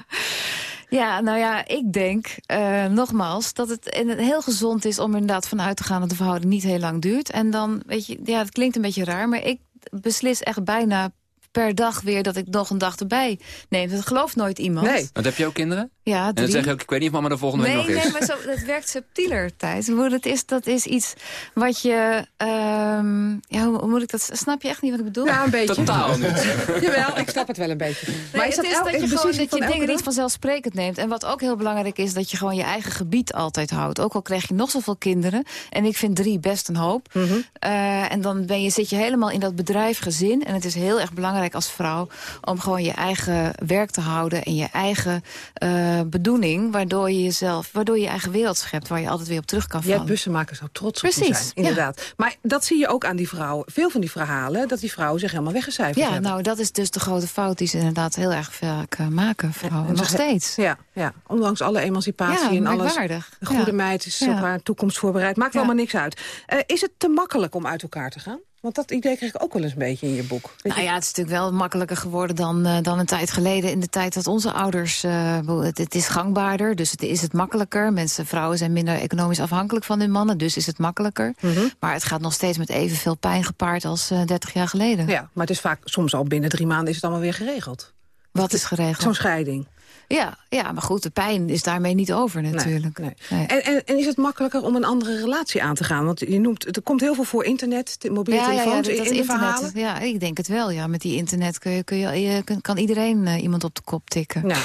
Ja, nou ja, ik denk eh, nogmaals dat het heel gezond is om er inderdaad vanuit te gaan dat de verhouding niet heel lang duurt. En dan, weet je, ja, het klinkt een beetje raar, maar ik beslis echt bijna per dag weer dat ik nog een dag erbij neem. Dat gelooft nooit iemand. Nee. Want heb je ook kinderen? Ja, En dan drie. zeg je ook, ik weet niet of mama er volgende Nee, week nog is. nee, maar zo, dat werkt subtieler, Thijs. Dat is, dat is iets wat je... ehm, ja, hoe, hoe moet ik dat... Snap je echt niet wat ik bedoel? Ja, een beetje. Totaal niet. Jawel, ik snap het wel een beetje. Maar is het dat is dat je gewoon dat je dingen niet vanzelfsprekend neemt. En wat ook heel belangrijk is, dat je gewoon je eigen gebied altijd houdt. Ook al krijg je nog zoveel kinderen. En ik vind drie best een hoop. Mhm. Eh, en dan ben je, zit je helemaal in dat bedrijf gezin. En het is heel erg belangrijk als vrouw om gewoon je eigen werk te houden. En je eigen eh, bedoeling. Waardoor je jezelf, waardoor je je eigen wereld schept. Waar je altijd weer op terug kan vallen. bussenmakers zou trots op Precies, zijn, ja. inderdaad. Maar dat zie je ook aan die vrouwen. Veel van die verhalen, dat die vrouwen zich helemaal weggecijferd Ja, hebben. nou, dat is dus de grote fout die ze inderdaad heel erg vaak eh, maken, vrouwen. En Nog steeds. Ja, ja, ondanks alle emancipatie Ja, en alles. merkwaardig. De goede Ja. meid is Ja. op haar toekomst voorbereid. Maakt Ja. allemaal niks uit. Eh, is het te makkelijk om uit elkaar te gaan? Want dat idee kreeg ik ook wel eens een beetje in je boek. Weet Nou ja, het is natuurlijk wel makkelijker geworden dan, eh, dan een tijd geleden. In de tijd dat onze ouders... bedoel, het, het is gangbaarder, dus het is het makkelijker. Mensen, vrouwen zijn minder economisch afhankelijk van hun mannen... dus is het makkelijker. Mhm. Maar het gaat nog steeds met evenveel pijn gepaard als eh 30 jaar geleden. Ja, maar het is vaak soms al binnen drie maanden is het allemaal weer geregeld. Wat is geregeld? Zo'n scheiding. Ja, ja, maar goed, de pijn is daarmee niet over natuurlijk. Nee. Nee. En, en, en is het makkelijker om een andere relatie aan te gaan? Want je noemt, er komt heel veel voor internet, te- mobiele Ja, ja, ja, telefoons dat, in, dat in de internet. verhalen. Ja, ik denk het wel. Ja. Met die internet kun je, kun je, je- kan- iedereen eh, iemand op de kop tikken. Ja.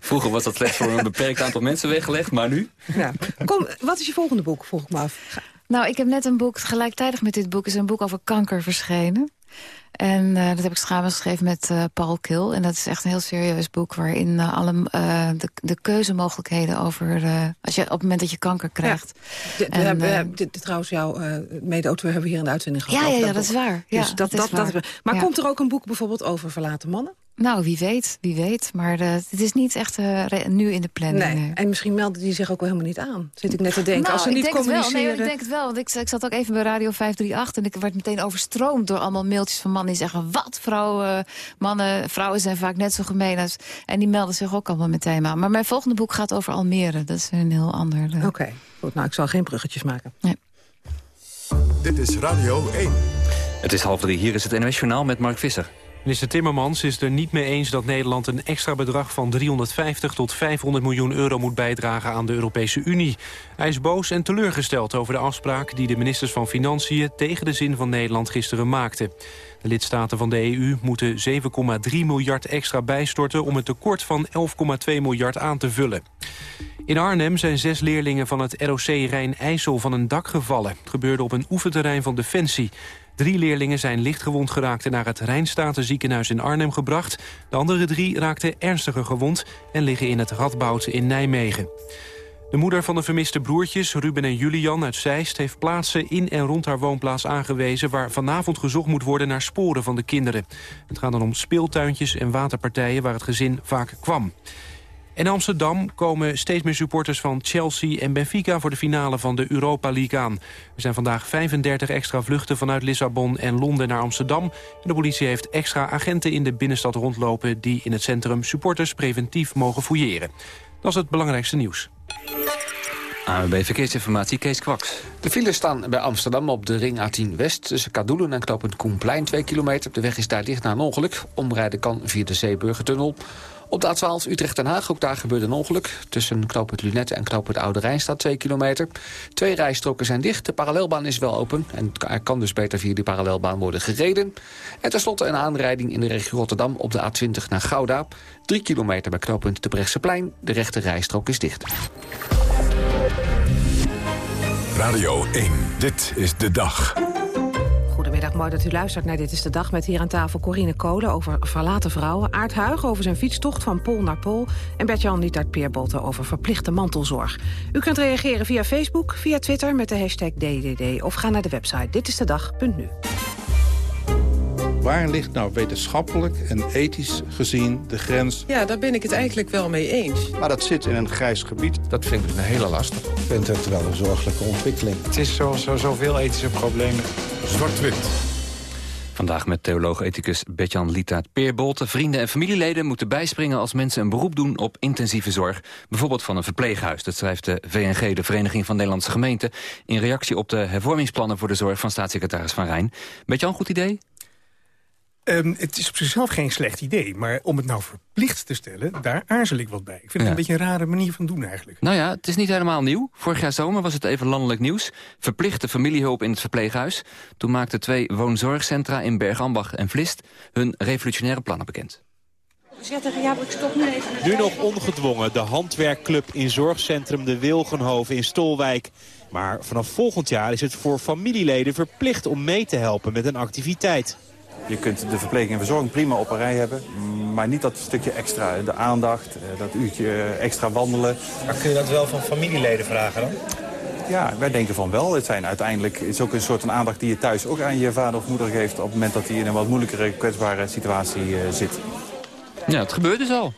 Vroeger was dat slechts voor een beperkt aantal mensen weggelegd, maar nu? Ja. Kom, wat is je volgende boek, vroeg ik me af. Nou, ik heb net een boek, gelijktijdig met dit boek... is een boek over kanker verschenen. En eh, dat heb ik samengeschreven met eh, Paul Kil. En dat is echt een heel serieus boek... waarin eh, alle de, de keuzemogelijkheden over... als je op het moment dat je kanker krijgt... En, hebben- hebben- dit- dit trouwens, jouw mede-auteur hebben we hier in de uitzending gehad. Ja, ja, dat is waar. Ja, Dus dat, dat is dat, dat, waar. maar komt er ook een boek bijvoorbeeld over verlaten mannen? Nou, wie weet, wie weet. Maar eh, het is niet echt eh, nu in de planning. Nee. nee. En misschien melden die zich ook wel helemaal niet aan. Zit ik net te denken. Nou, Als ze ik niet denk het wel. communiceren... Nee, ik denk het wel. Want ik, ik zat ook even bij Radio 538 en ik werd meteen overstroomd door allemaal mailtjes van mannen die zeggen: wat vrouwen, mannen, vrouwen zijn vaak net zo gemeen als. En die melden zich ook allemaal meteen aan. Maar mijn volgende boek gaat over Almere. Dat is een heel ander. eh, Oké, goed. Nou, ik zal geen bruggetjes maken. Dit is Radio 1. Het is half drie, hier is het NOS Journaal met Mark Visser. Minister Timmermans is er niet mee eens dat Nederland een extra bedrag van 350 tot 500 miljoen euro moet bijdragen aan de Europese Unie. Hij is boos en teleurgesteld over de afspraak die de ministers van Financiën tegen de zin van Nederland gisteren maakten. De lidstaten van de EU moeten 7,3 miljard extra bijstorten om het tekort van 11,2 miljard aan te vullen. In Arnhem zijn zes leerlingen van het ROC Rijn-IJssel van een dak gevallen. Het gebeurde op een oefenterrein van Defensie. Drie leerlingen zijn lichtgewond geraakt en naar het Rijnstatenziekenhuis in Arnhem gebracht. De andere drie raakten ernstiger gewond en liggen in het Radboud in Nijmegen. De moeder van de vermiste broertjes, Ruben en Julian uit Zeist... heeft plaatsen in en rond haar woonplaats aangewezen... waar vanavond gezocht moet worden naar sporen van de kinderen. Het gaat dan om speeltuintjes en waterpartijen waar het gezin vaak kwam. In Amsterdam komen steeds meer supporters van Chelsea en Benfica... voor de finale van de Europa League aan. Er zijn vandaag 35 extra vluchten vanuit Lissabon en Londen naar Amsterdam. En de politie heeft extra agenten in de binnenstad rondlopen... die in het centrum supporters preventief mogen fouilleren. Dat is het belangrijkste nieuws. ANWB Verkeersinformatie, Kees Kwaks. De files staan bij Amsterdam op de ring A10 West... tussen Kadoelen en knooppunt Koenplein, 2 kilometer. De weg is daar dicht na een ongeluk. Omrijden kan via de Zeeburgertunnel. Op de A12 Utrecht-Den Haag, ook daar gebeurde een ongeluk. Tussen knooppunt Lunette en knooppunt Oude Rijn staat 2 kilometer. Twee rijstroken zijn dicht, de parallelbaan is wel open... en er kan dus beter via die parallelbaan worden gereden. En tenslotte een aanrijding in de regio Rotterdam op de A20 naar Gouda. 3 kilometer bij knooppunt de Brechtseplein. De rechte rijstrook is dicht. Radio 1, dit is de dag. Goedemiddag, mooi dat u luistert naar Dit is de Dag... met hier aan tafel Corine Kolen over verlaten vrouwen... Aart Huig over zijn fietstocht van Pool naar Pool... en Bert-Jan Lietart Peerbolte over verplichte mantelzorg. U kunt reageren via Facebook, via Twitter met de hashtag DDD... of ga naar de website ditistedag.nu. Waar ligt nou wetenschappelijk en ethisch gezien de grens? Ja, daar ben ik het eigenlijk wel mee eens. Maar dat zit in een grijs gebied. Dat vind ik een hele lastig. Ik vind het wel een zorgelijke ontwikkeling. Het is zoals zo, zoveel ethische problemen. Zwart-wit. Vandaag met theoloog-ethicus Betjan Lietaert Peerbolte. Vrienden en familieleden moeten bijspringen als mensen een beroep doen op intensieve zorg. Bijvoorbeeld van een verpleeghuis. Dat schrijft de VNG, de Vereniging van Nederlandse Gemeenten... in reactie op de hervormingsplannen voor de zorg van staatssecretaris Van Rijn. Betjan, goed idee? Ehm, het is op zichzelf geen slecht idee, maar om het nou verplicht te stellen... daar aarzel ik wat bij. Ik vind het Ja. een beetje een rare manier van doen eigenlijk. Nou ja, het is niet helemaal nieuw. Vorig jaar zomer was het even landelijk nieuws. Verplichte familiehulp in het verpleeghuis. Toen maakten twee woonzorgcentra in Bergambach en Vlist... hun revolutionaire plannen bekend. Tegen Jaap, ik stop nu even. Nu nog ongedwongen, de handwerkclub in zorgcentrum De Wilgenhoven in Stolwijk. Maar vanaf volgend jaar is het voor familieleden verplicht om mee te helpen met een activiteit. Je kunt de verpleging en verzorging prima op een rij hebben, maar niet dat stukje extra. De aandacht, eh, dat uurtje extra wandelen. Maar kun je dat wel van familieleden vragen dan? Ja, wij denken van wel. Het, zijn uiteindelijk, het is ook een soort van aandacht die je thuis ook aan je vader of moeder geeft... op het moment dat hij in een wat moeilijkere, kwetsbare situatie eh, zit. Ja, het gebeurt dus al.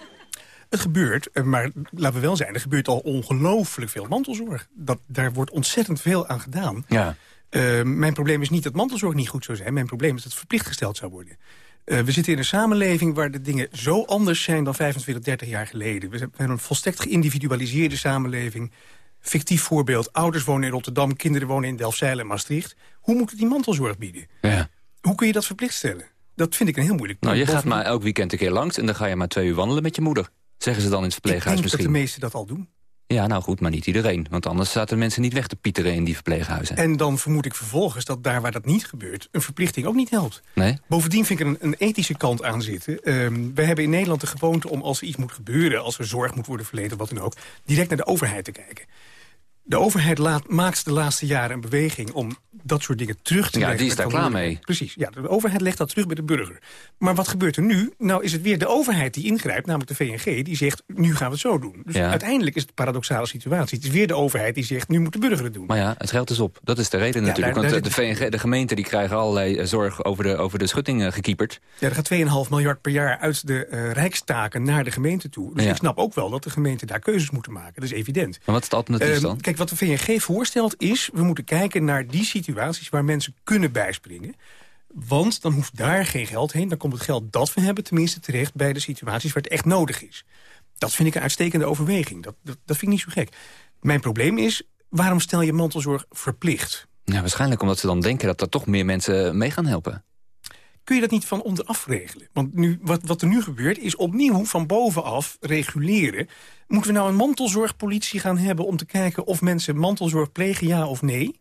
Het gebeurt, eh, maar laten we wel zijn, er gebeurt al ongelooflijk veel mantelzorg. Dat, daar wordt ontzettend veel aan gedaan. Ja. Uh, mijn probleem is niet dat mantelzorg niet goed zou zijn. Mijn probleem is dat het verplicht gesteld zou worden. Uh, we zitten in een samenleving waar de dingen zo anders zijn dan 25, 30 jaar geleden. We hebben een volstrekt geïndividualiseerde samenleving. Fictief voorbeeld, ouders wonen in Rotterdam, kinderen wonen in Delfzijl en Maastricht. Hoe moet het die mantelzorg bieden? Ja. Hoe kun je dat verplicht stellen? Dat vind ik een heel moeilijk Nou, je punt. gaat maar elk weekend een keer langs... en dan ga je maar twee uur wandelen met je moeder. Zeggen ze dan in het Ik verpleeghuis denk dat misschien. de meesten dat al doen. Ja, nou goed, maar niet iedereen. Want anders zaten mensen niet weg te pieteren in die verpleeghuizen. En dan vermoed ik vervolgens dat daar waar dat niet gebeurt... een verplichting ook niet helpt. Nee? Bovendien vind ik er een, een ethische kant aan zitten. Ehm we hebben in Nederland de gewoonte om als er iets moet gebeuren... als er zorg moet worden verleend of wat dan ook... direct naar de overheid te kijken. De overheid laat, maakt de laatste jaren een beweging om dat soort dingen terug te Ja, leggen. die is daar klaar mee. Precies, ja, de overheid legt dat terug bij de burger. Maar wat gebeurt er nu? Nou is het weer de overheid die ingrijpt, namelijk de VNG... die zegt, nu gaan we het zo doen. Dus Ja. uiteindelijk is het een paradoxale situatie. Het is weer de overheid die zegt, nu moet de burger het doen. Maar ja, het geld is op. Dat is de reden Ja, natuurlijk. daar- Want daar de, de VNG, de gemeenten die krijgen allerlei eh, zorg over de, over de schutting gekieperd. Ja, er gaat 2,5 miljard per jaar uit de eh, rijkstaken naar de gemeente toe. Dus Ja. ik snap ook wel dat de gemeenten daar keuzes moeten maken. Dat is evident. Maar wat is het alternatief Ehm, dan? Kijk, wat de VNG voorstelt is... we moeten kijken naar die situaties waar mensen kunnen bijspringen. Want dan hoeft daar geen geld heen. Dan komt het geld dat we hebben tenminste terecht... bij de situaties waar het echt nodig is. Dat vind ik een uitstekende overweging. Dat, dat, dat vind ik niet zo gek. Mijn probleem is, waarom stel je mantelzorg verplicht? Ja, waarschijnlijk omdat ze dan denken dat er toch meer mensen mee gaan helpen. Kun je dat niet van onderaf regelen? Want nu, wat, wat er nu gebeurt is opnieuw van bovenaf reguleren. Moeten we nou een mantelzorgpolitie gaan hebben... om te kijken of mensen mantelzorg plegen, ja of nee?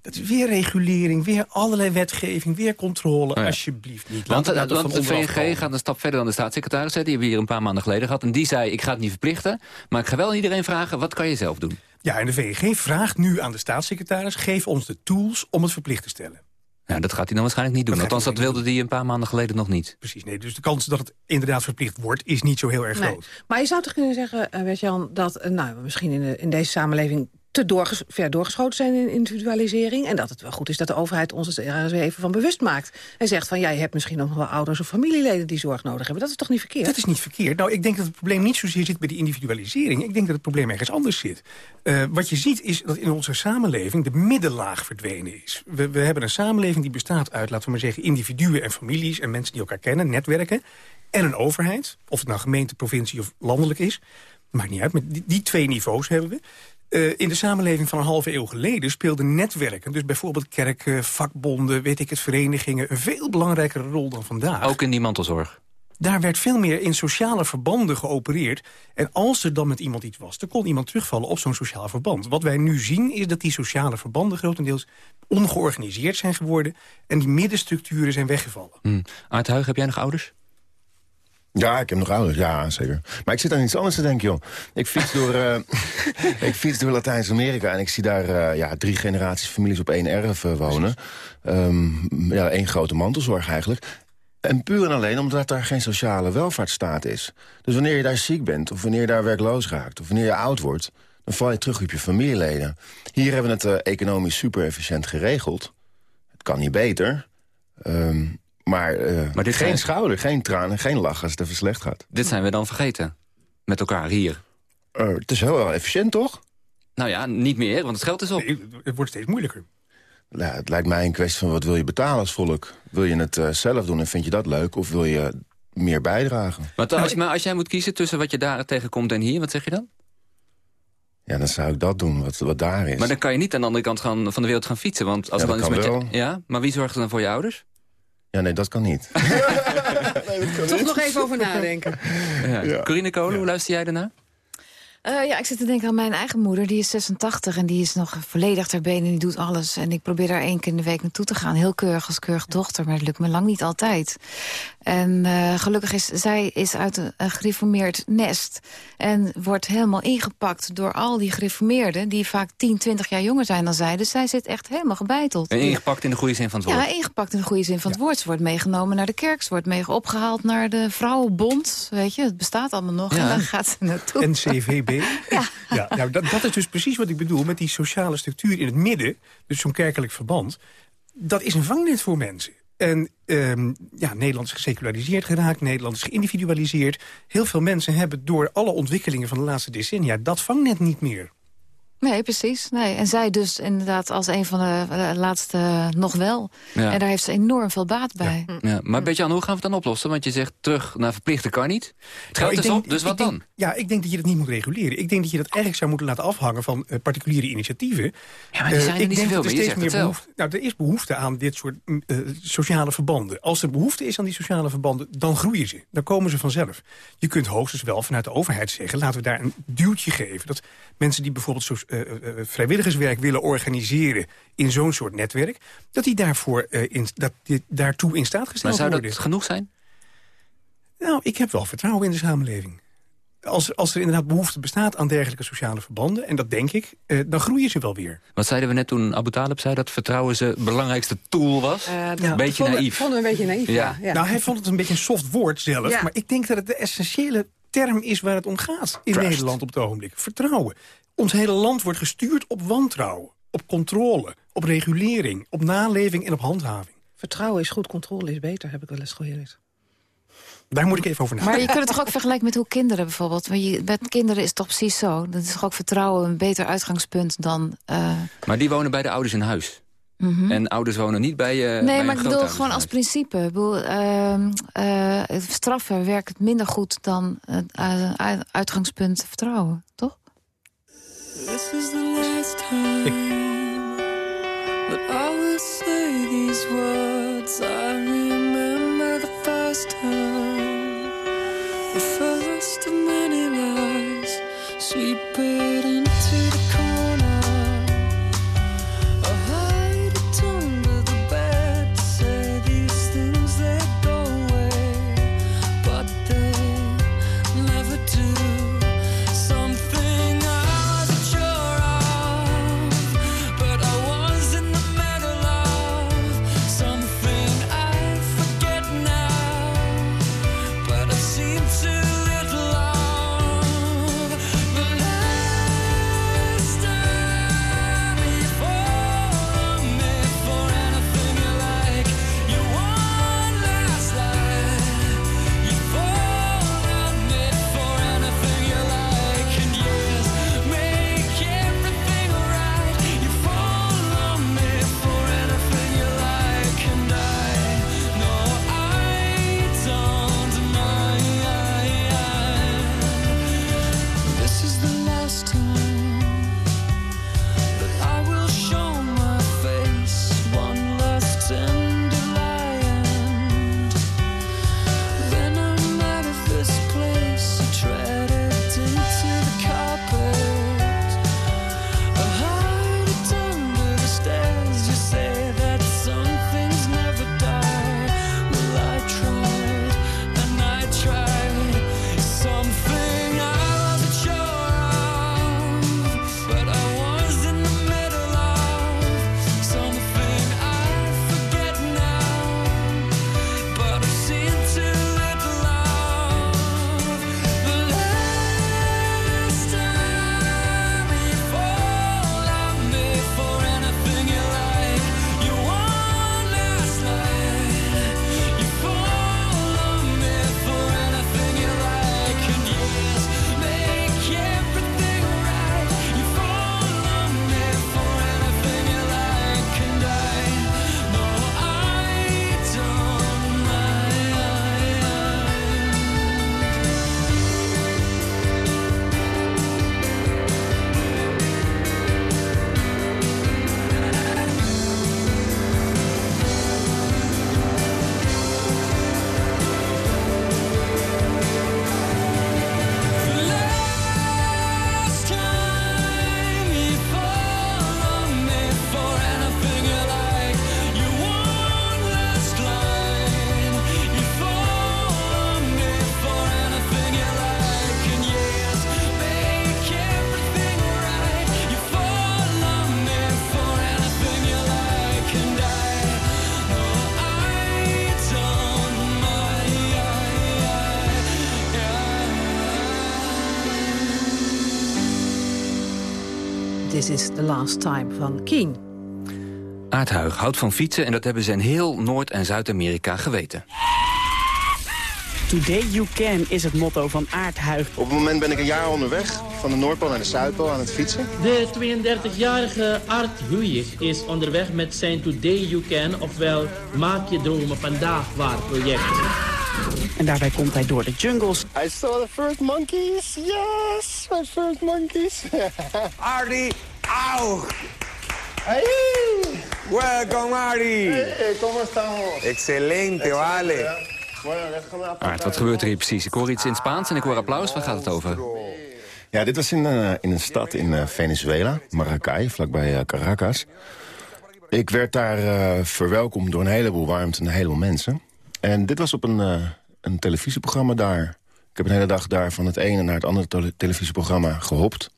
Dat is weer regulering, weer allerlei wetgeving, weer controle. ja. Alsjeblieft niet. Want, eh, dat want van de komen. VNG gaat een stap verder dan de staatssecretaris. hè. Die hebben we hier een paar maanden geleden gehad. En die zei, ik ga het niet verplichten. Maar ik ga wel iedereen vragen, wat kan je zelf doen? Ja, en de VNG vraagt nu aan de staatssecretaris... geef ons de tools om het verplicht te stellen. Ja, dat gaat hij dan waarschijnlijk niet doen. Dat Althans, dat wilde hij een paar maanden geleden nog niet. Precies, nee. Dus de kans dat het inderdaad verplicht wordt... is niet zo heel erg Nee. groot. Maar je zou toch kunnen zeggen, uh, Jan, dat uh, nou, we misschien in, de, in deze samenleving te ver doorgeschoten zijn in individualisering. En dat het wel goed is dat de overheid ons er even van bewust maakt. En zegt van, ja, je hebt misschien nog wel ouders of familieleden die zorg nodig hebben. Dat is toch niet verkeerd? Dat is niet verkeerd. Nou, ik denk dat het probleem niet zozeer zit bij die individualisering. Ik denk dat het probleem ergens anders zit. Uh, wat je ziet is dat in onze samenleving de middenlaag verdwenen is. We, we hebben een samenleving die bestaat uit, laten we maar zeggen... individuen en families en mensen die elkaar kennen, netwerken. En een overheid, of het nou gemeente, provincie of landelijk is. Maakt niet uit, die twee niveaus hebben we. Uh, in de samenleving van een halve eeuw geleden speelden netwerken... dus bijvoorbeeld kerken, vakbonden, weet ik het, verenigingen... een veel belangrijkere rol dan vandaag. Ook in die mantelzorg? Daar werd veel meer in sociale verbanden geopereerd. En als er dan met iemand iets was, dan kon iemand terugvallen op zo'n sociaal verband. Wat wij nu zien is dat die sociale verbanden grotendeels ongeorganiseerd zijn geworden... en die middenstructuren zijn weggevallen. Hmm. Aart Huig, heb jij nog ouders? Ja, ik heb nog ouders, ja, zeker. Maar ik zit aan iets anders te denken, joh. Ik fiets door, uh, ik fiets door Latijns-Amerika en ik zie daar uh, ja, drie generaties families op één erf uh, wonen. Um, ja, één grote mantelzorg eigenlijk. En puur en alleen omdat daar geen sociale welvaartsstaat is. Dus wanneer je daar ziek bent, of wanneer je daar werkloos raakt... of wanneer je oud wordt, dan val je terug op je familieleden. Hier hebben we het economisch super efficiënt geregeld. Het kan niet beter... Um, maar, uh, maar dit geen zijn... schouder, geen tranen, geen lach als het even slecht gaat. Dit zijn we dan vergeten. Met elkaar hier. Uh, het is heel wel efficiënt, toch? Nou ja, niet meer, want het geld is op. Nee, het wordt steeds moeilijker. Nou, het lijkt mij een kwestie van wat wil je betalen als volk. Wil je het uh, zelf doen en vind je dat leuk? Of wil je meer bijdragen? Maar, als, maar als jij moet kiezen tussen wat je daar tegenkomt en hier, wat zeg je dan? Ja, dan zou ik dat doen, wat, wat daar is. Maar dan kan je niet aan de andere kant gaan, van de wereld gaan fietsen. Want als ja, dan iets kan met wel. je, ja, maar wie zorgt er dan voor je ouders? Ja, nee, dat kan niet. nee, dat kan Toch niet. nog even over nadenken. Ja. Ja. Corine Kolen, ja. hoe luister jij daarna? Uh, ja, ik zit te denken aan mijn eigen moeder. Die is 86 en die is nog volledig ter been en die doet alles. En ik probeer daar één keer in de week naartoe te gaan. Heel keurig als keurige dochter, maar dat lukt me lang niet altijd. En uh, gelukkig is zij is uit een, een, gereformeerd nest. En wordt helemaal ingepakt door al die gereformeerden... die vaak 10, 20 jaar jonger zijn dan zij. Dus zij zit echt helemaal gebeiteld. En ingepakt in de goede zin van het woord? Ja, ingepakt in de goede zin van het woord. Ze wordt meegenomen naar de kerk. Ze wordt mee opgehaald naar de vrouwenbond. Weet je, het bestaat allemaal nog. Ja. En dan gaat ze naartoe. NCVB. Ja. ja nou, dat, dat is dus precies wat ik bedoel met die sociale structuur in het midden. Dus zo'n kerkelijk verband. Dat is een vangnet voor mensen. En um, ja, Nederland is geseculariseerd geraakt, Nederland is geïndividualiseerd. Heel veel mensen hebben door alle ontwikkelingen van de laatste decennia dat vangnet niet meer. Nee, precies. Nee. En zij dus inderdaad als een van de eh, laatste nog wel. Ja. En daar heeft ze enorm veel baat bij. Ja, maar Bert-Jan, hoe gaan we het dan oplossen? Want je zegt terug naar verplichte kan niet. Het geld Nou, ik is denk- op, dus wat denk- dan? Ja, ik denk dat je dat niet moet reguleren. Ik denk dat je dat eigenlijk zou moeten laten afhangen van eh, particuliere initiatieven. Ja, maar die Eh, zijn er ik niet zoveel er meer, steeds zegt meer behoefte, nou, er is behoefte aan dit soort mm, sociale verbanden. Als er behoefte is aan die sociale verbanden, dan groeien ze. Dan komen ze vanzelf. Je kunt hoogstens wel vanuit de overheid zeggen... laten we daar een duwtje geven. Dat mensen die bijvoorbeeld zo, eh, eh, eh, vrijwilligerswerk willen organiseren... in zo'n soort netwerk, dat die daarvoor, eh, in, dat die daartoe in staat Maar gesteld zou worden. dat genoeg zijn? Nou, ik heb wel vertrouwen in de samenleving. Als, als er inderdaad behoefte bestaat aan dergelijke sociale verbanden... en dat denk ik, eh, dan groeien ze wel weer. Wat zeiden we net toen Abu Talib zei dat vertrouwen zijn belangrijkste tool was? Een beetje vonden- naïef. Vonden we een beetje naïef, ja. Ja. ja. Nou, hij vond het een beetje een soft woord zelf. Ja. Maar ik denk dat het de essentiële term is waar het om gaat in Trust. Nederland op het ogenblik. Vertrouwen. Ons hele land wordt gestuurd op wantrouwen, op controle, op regulering, op naleving en op handhaving. Vertrouwen is goed, controle is beter, heb ik wel eens geleerd. Daar moet ik even over nadenken. Maar je kunt het toch ook vergelijken met hoe kinderen bijvoorbeeld. Want je, met kinderen is het toch precies zo. Dat is toch ook vertrouwen een beter uitgangspunt dan... eh, Maar die wonen bij de ouders in huis. Mhm. En ouders wonen niet bij, eh bij Nee, een maar ik bedoel gewoon als principe. Ik bedoel, ehm, eh, het straffen werkt minder goed dan het eh, uit- uitgangspunt vertrouwen, toch? This is the last time that I will say these words. I remember the first time, the first of many lies. Sweep it This is the last time van Keen. Aardhuig houdt van fietsen en dat hebben ze in heel Noord- en Zuid-Amerika geweten. Today you can is het motto van Aardhuig. Op het moment ben ik een jaar onderweg. van de Noordpool naar de Zuidpool aan het fietsen. De 32-jarige Art Huig is onderweg met zijn Today You Can, ofwel Maak je dromen vandaag waar project. En daarbij komt hij door de jungles. I saw the first monkeys. Yes, my first monkeys. Artie, auw! Hey. Welcome, Artie! Hey, ¿cómo estamos? Excelente, vale. Aart, wat gebeurt er hier precies? Ik hoor iets in het Spaans en ik hoor applaus. Waar gaat het over? Ja, dit was in, eh, in een stad in eh, Venezuela, Maracay, vlakbij eh, Caracas. Ik werd daar eh, verwelkomd door een heleboel warmte en een heleboel mensen. En dit was op een, eh, een televisieprogramma daar. Ik heb een hele dag daar van het ene naar het andere tele- televisieprogramma gehopt.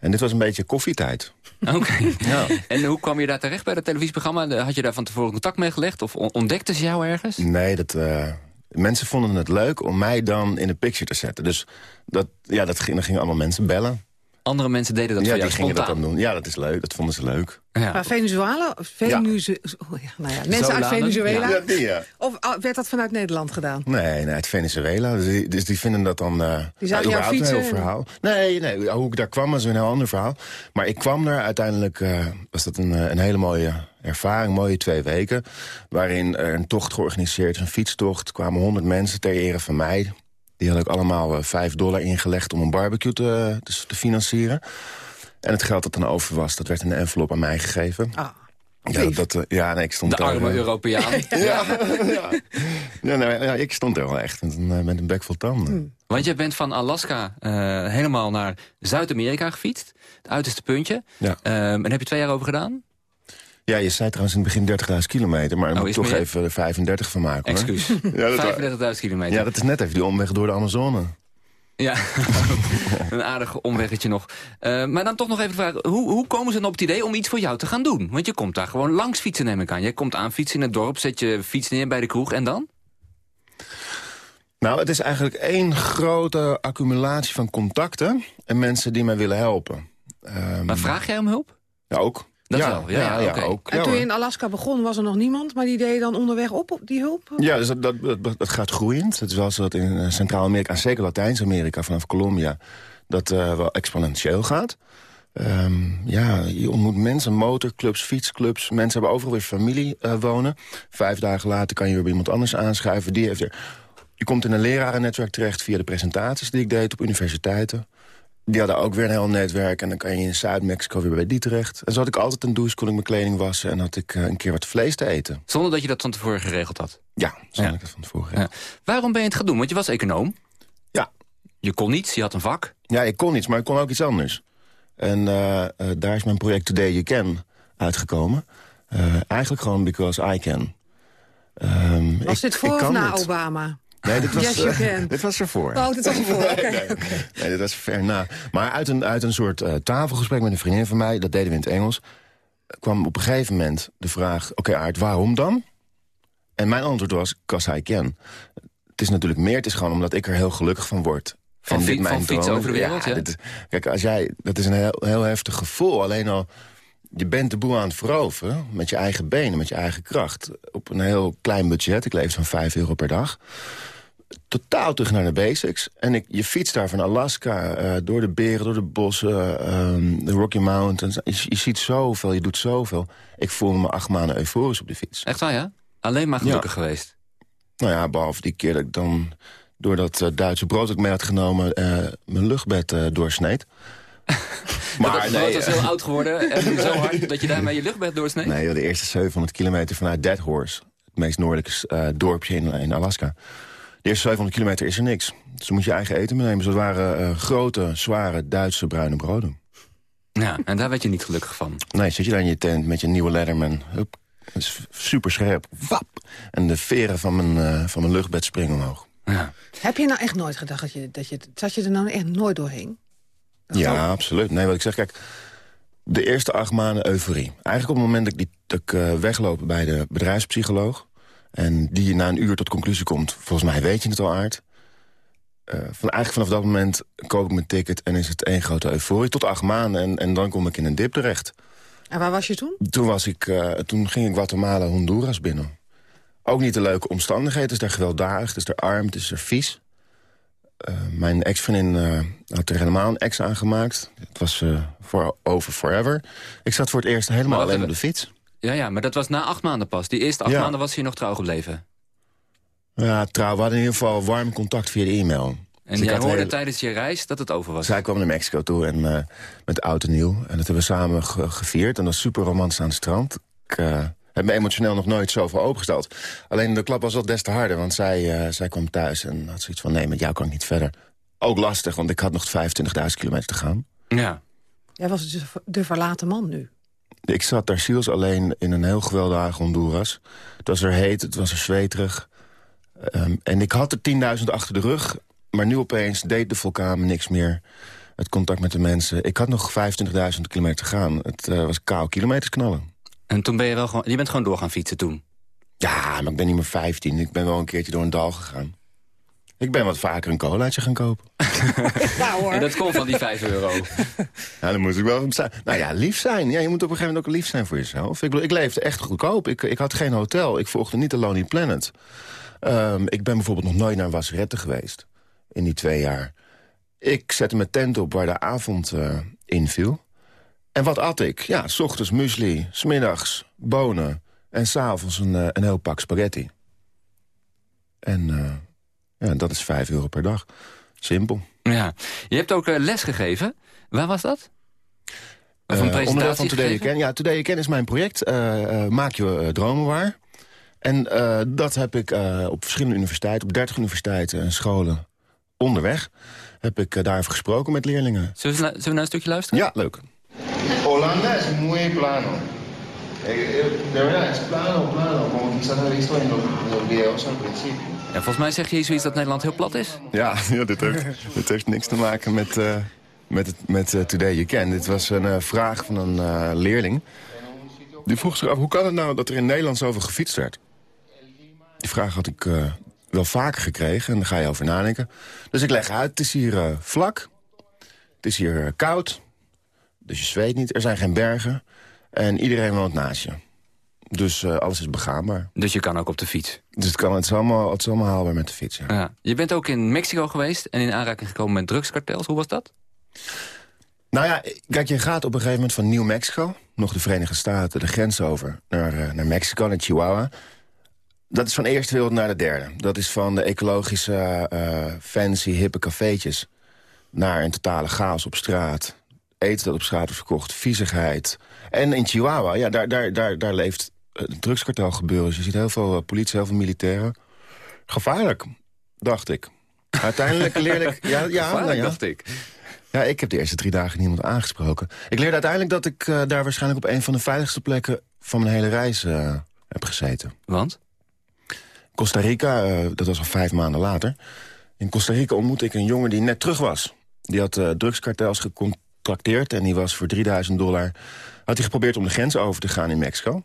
En dit was een beetje koffietijd. Oké. En hoe kwam je daar terecht bij dat televisieprogramma? Had je daar van tevoren contact mee gelegd? Of on- ontdekten ze jou ergens? Nee, dat, eh, mensen vonden het leuk om mij dan in de picture te zetten. Dus dat, ja, dat ging, dan gingen allemaal mensen bellen. Andere mensen deden dat ja, voor die gingen dat dan doen. Ja, dat is leuk. Dat vonden ze leuk. Maar Venezuela? Venezu oh, ja, nou ja, mensen uit? Venezuela? Ja, die, ja. Of ah, werd dat vanuit Nederland gedaan? Nee, nee, uit Venezuela. Dus die, dus die vinden dat dan... eh Die zagen ja, jou überhaupt een heel verhaal. Nee, nee, hoe ik daar kwam was een heel ander verhaal. Maar ik kwam daar uiteindelijk... eh, was dat een, eh, een hele mooie ervaring, mooie twee weken... waarin er een tocht georganiseerd is, een fietstocht. Er kwamen honderd mensen ter ere van mij. Die had ik allemaal eh, vijf dollar ingelegd om een barbecue te, te, te financieren. En het geld dat dan over was, dat werd in een envelop aan mij gegeven. Ja, dat, eh, ja nee, ik stond De daar, arme eh, Europeaan. ja, ja. Ja, nou, ja, ik stond er wel echt met een, eh, met een bek vol tanden. Want je bent van Alaska eh, helemaal naar Zuid-Amerika gefietst. Het uiterste puntje. Ja. Ehm, en heb je twee jaar over gedaan? Ja, je zei trouwens in het begin 30.000 kilometer, maar daar Oh, moet ik toch meer? even de 35 van maken. hoor. Excuus. Ja, dat, 35.000 kilometer. ja, dat is net even die omweg door de Amazone. Ja, een aardig omweggetje nog. Eh, maar dan toch nog even de vraag, hoe, hoe komen ze dan op het idee om iets voor jou te gaan doen? Want je komt daar gewoon langs fietsen, neem ik aan. Je komt aan fietsen in het dorp, zet je fiets neer bij de kroeg en dan? Nou, het is eigenlijk één grote accumulatie van contacten en mensen die mij willen helpen. Ehm, Maar vraag jij om hulp? Ja, ook. Dat ja, wel, ja, ja, oké. ook. En toen je in Alaska begon, was er nog niemand... maar die deed je dan onderweg op, op die hulp? Ja, dus dat, dat, dat, dat gaat groeiend. Het is wel zo dat in eh, Centraal-Amerika, en zeker Latijns-Amerika, vanaf Colombia, dat eh, wel exponentieel gaat. Ehm, ja, je ontmoet mensen, motorclubs, fietsclubs. Mensen hebben overal weer familie eh, wonen. Vijf dagen later kan je weer bij iemand anders aanschuiven. Die heeft er... Je komt in een lerarennetwerk terecht via de presentaties die ik deed op universiteiten. Die hadden ook weer een heel netwerk. En dan kan je in Zuid-Mexico weer bij die terecht. En zo had ik altijd een douche, kon ik mijn kleding wassen... en had ik eh, een keer wat vlees te eten. Zonder dat je dat van tevoren geregeld had? Ja, zo Ja. had ik dat van tevoren geregeld. Waarom ben je het gaan doen? Want je was econoom. Ja. Je kon niets, je had een vak. Ja, ik kon iets, maar ik kon ook iets anders. En eh, eh, daar is mijn project Today You Can uitgekomen. Eh, eigenlijk gewoon because I can. Ehm, Was ik- dit voor of kan na het. Obama? Nee, dit was, Yes, you eh, can. dit was ervoor. Oh, dit was ervoor, oké. nee, dit was ver na. Maar uit een, uit een soort eh, tafelgesprek met een vriendin van mij... dat deden we in het Engels... kwam op een gegeven moment de vraag... oké Aart, waarom dan? En mijn antwoord was, because I can. Het is natuurlijk meer, het is gewoon omdat ik er heel gelukkig van word. Van En dit fiets- mijn van fietsen droom- over de wereld, ja. dit kijk, als jij, dat is een heel, heel heftig gevoel. Alleen al, je bent de boel aan het veroveren... met je eigen benen, met je eigen kracht. Op een heel klein budget, ik leef van 5 euro per dag totaal terug naar de basics. En ik, je fietst daar van Alaska, eh, door de beren, door de bossen, ehm, de Rocky Mountains. Je, je ziet zoveel, je doet zoveel. Ik voelde me acht maanden euforisch op de fiets. Echt waar, ja? Alleen maar gelukkig geweest. Nou ja, behalve die keer dat ik dan door dat eh, Duitse brood dat ik mee had genomen... eh, mijn luchtbed doorsneed. Maar dat nee, was heel oud geworden en zo hard dat je daarmee je luchtbed doorsneed? Nee, de eerste 700 kilometer vanuit Dead Horse. Het meest noordelijke dorpje in, in Alaska. De eerste 700 kilometer is er niks. Dus dan moet je eigen eten meenemen. Dus dat waren eh, grote, zware Duitse bruine broden. Ja, en daar werd je niet gelukkig van. Nee, zit je daar in je tent met je nieuwe Letterman. Hup, het is super scherp. Wap! En de veren van mijn, eh, van mijn luchtbed springen omhoog. Ja. Heb je nou echt nooit gedacht dat je... Dat je zat je er nou echt nooit doorheen? Ja, absoluut. Nee, wat ik zeg, kijk... De eerste acht maanden euforie. Eigenlijk op het moment dat ik, die, dat ik eh, wegloop bij de bedrijfspsycholoog... en die na een uur tot conclusie komt... volgens mij weet je het al, Aard... Eh, van, eigenlijk vanaf dat moment koop ik mijn ticket... en is het één grote euforie tot acht maanden... en, en dan kom ik in een dip terecht. En waar was je toen? Toen, was ik, eh, toen ging ik Guatemala, Honduras binnen. Ook niet de leuke omstandigheden. Het is daar gewelddadig, het is daar arm, het is er vies. Eh, mijn ex-vriendin eh, had er helemaal een ex aangemaakt. Het was voor over forever. Ik zat voor het eerst helemaal alleen op de fiets. Ja, ja, maar dat was na acht maanden pas. Die eerste acht Ja. maanden was hij nog trouw gebleven. Ja, trouw. We hadden in ieder geval warm contact via de e-mail. En Dus jij hoorde tijdens je reis dat het over was. Zij kwam naar Mexico toe en, eh, met oud en nieuw. En dat hebben we samen ge- gevierd. En dat was super romantisch aan het strand. Ik eh, heb me emotioneel nog nooit zoveel opengesteld. Alleen de klap was wel des te harder. Want zij, eh, zij kwam thuis en had zoiets van... nee, met jou kan ik niet verder. Ook lastig, want ik had nog 25.000 kilometer te gaan. Ja. Jij was dus de verlaten man nu. Ik zat daar ziels alleen in een heel gewelddadig Honduras. Het was er heet, het was er zweterig. Ehm, en ik had er 10.000 achter de rug. Maar nu opeens deed de vulkaan niks meer. Het contact met de mensen. Ik had nog 25.000 kilometer te gaan. Het eh, was kou kilometers knallen. En toen ben je wel gewoon... Je bent gewoon door gaan fietsen toen. Ja, maar ik ben niet meer 15. Ik ben wel een keertje door een dal gegaan. Ik ben wat vaker een colaatje gaan kopen. En dat komt van die 5 euro. Ja, dan moet ik wel zijn. Nou ja, lief zijn. Ja, je moet op een gegeven moment ook lief zijn voor jezelf. Ik, ik leefde echt goedkoop. Ik, ik had geen hotel. Ik volgde niet de Lonely Planet. Ehm, ik ben bijvoorbeeld nog nooit naar Wasrette geweest. In die twee jaar. Ik zette mijn tent op waar de avond eh, inviel. En wat at ik? Ja, s ochtends muesli, smiddags bonen... en s'avonds een, eh, een heel pak spaghetti. En eh, ja, dat is 5 euro per dag. Simpel. Ja. Je hebt ook eh, les gegeven. Waar was dat? Of een Eh, onderdeel presentatie van Today You? Can. Ja, Today You Can is mijn project. eh, maak je dromen waar. En eh, dat heb ik eh, op verschillende universiteiten... op 30 universiteiten en scholen onderweg... heb ik daarover gesproken met leerlingen. Zullen we, na- zullen we naar een stukje luisteren? Ja, leuk. Holanda is muy plano. De verdad, es plano, plano. Como quizás has visto en los videos al principio. Volgens mij zeg je zoiets dat Nederland heel plat is. Ja, ja dit, heeft, heeft niks te maken met, eh, met, met eh, Today You Can. Dit was een eh, vraag van een leerling. Die vroeg zich af, hoe kan het nou dat er in Nederland zoveel gefietst werd? Die vraag had ik wel vaker gekregen en daar ga je over nadenken. Dus ik leg uit, het is hier vlak. Het is hier koud. Dus je zweet niet, er zijn geen bergen. En iedereen woont naast je. Dus eh, alles is begaanbaar. Dus je kan ook op de fiets. Dus het, kan, het, is allemaal, het is allemaal haalbaar met de fiets, ja. Ja. Je bent ook in Mexico geweest en in aanraking gekomen met drugskartels. Hoe was dat? Nou ja, kijk, je gaat op een gegeven moment van New Mexico... nog de Verenigde Staten, de grens over, naar, eh, naar Mexico, naar Chihuahua. Dat is van de eerste wereld naar de derde. Dat is van de ecologische, eh, fancy, hippe cafeetjes... naar een totale chaos op straat. Eten dat op straat wordt verkocht, viezigheid. En in Chihuahua, ja, daar, daar, daar, daar leeft het drugskartel gebeuren. Dus je ziet heel veel eh, politie, heel veel militairen. Gevaarlijk, dacht ik. Uiteindelijk leerde ik... Ja, ja, Gevaarlijk, nou ja. dacht ik. Ja, ik heb de eerste drie dagen niemand aangesproken. Ik leerde uiteindelijk dat ik eh, daar waarschijnlijk op een van de veiligste plekken van mijn hele reis eh, heb gezeten. Want? Costa Rica, dat was al vijf maanden later. In Costa Rica ontmoette ik een jongen die net terug was. Die had drugskartels gecontracteerd en die was voor 3000 dollar... had hij geprobeerd om de grens over te gaan in Mexico.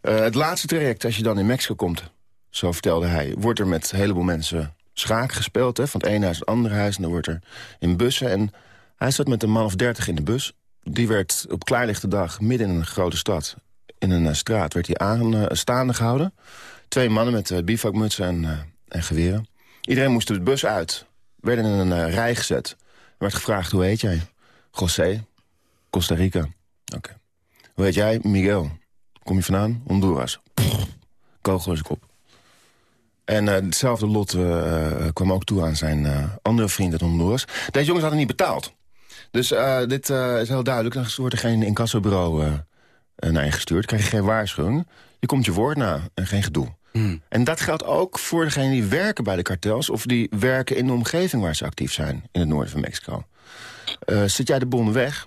Eh, het laatste traject, als je dan in Mexico komt, zo vertelde hij... wordt er met een heleboel mensen schaak gespeeld, hè, van het ene huis naar het andere huis... en dan wordt er in bussen. En hij zat met een man of dertig in de bus. Die werd op klaarlichte dag midden in een grote stad... in een eh, straat werd hij aan, eh, gehouden. Twee mannen met bivakmutsen en, en geweren. Iedereen moest de bus uit. Werden in een rij gezet. Er werd gevraagd, hoe heet jij? José, Costa Rica. Oké. Hoe heet jij? Miguel. Kom je vandaan? Honduras. Pff, Kogel in zijn kop. En eh, hetzelfde lot eh, eh, kwam ook toe aan zijn andere vriend uit Honduras. Deze jongens hadden niet betaald. Dus dit is heel duidelijk. Dan wordt er geen incassobureau naar je gestuurd. krijg je geen waarschuwing. Je komt je woord na en geen gedoe. En dat geldt ook voor degenen die werken bij de kartels... of die werken in de omgeving waar ze actief zijn... in het noorden van Mexico. Eh zet jij de bon weg,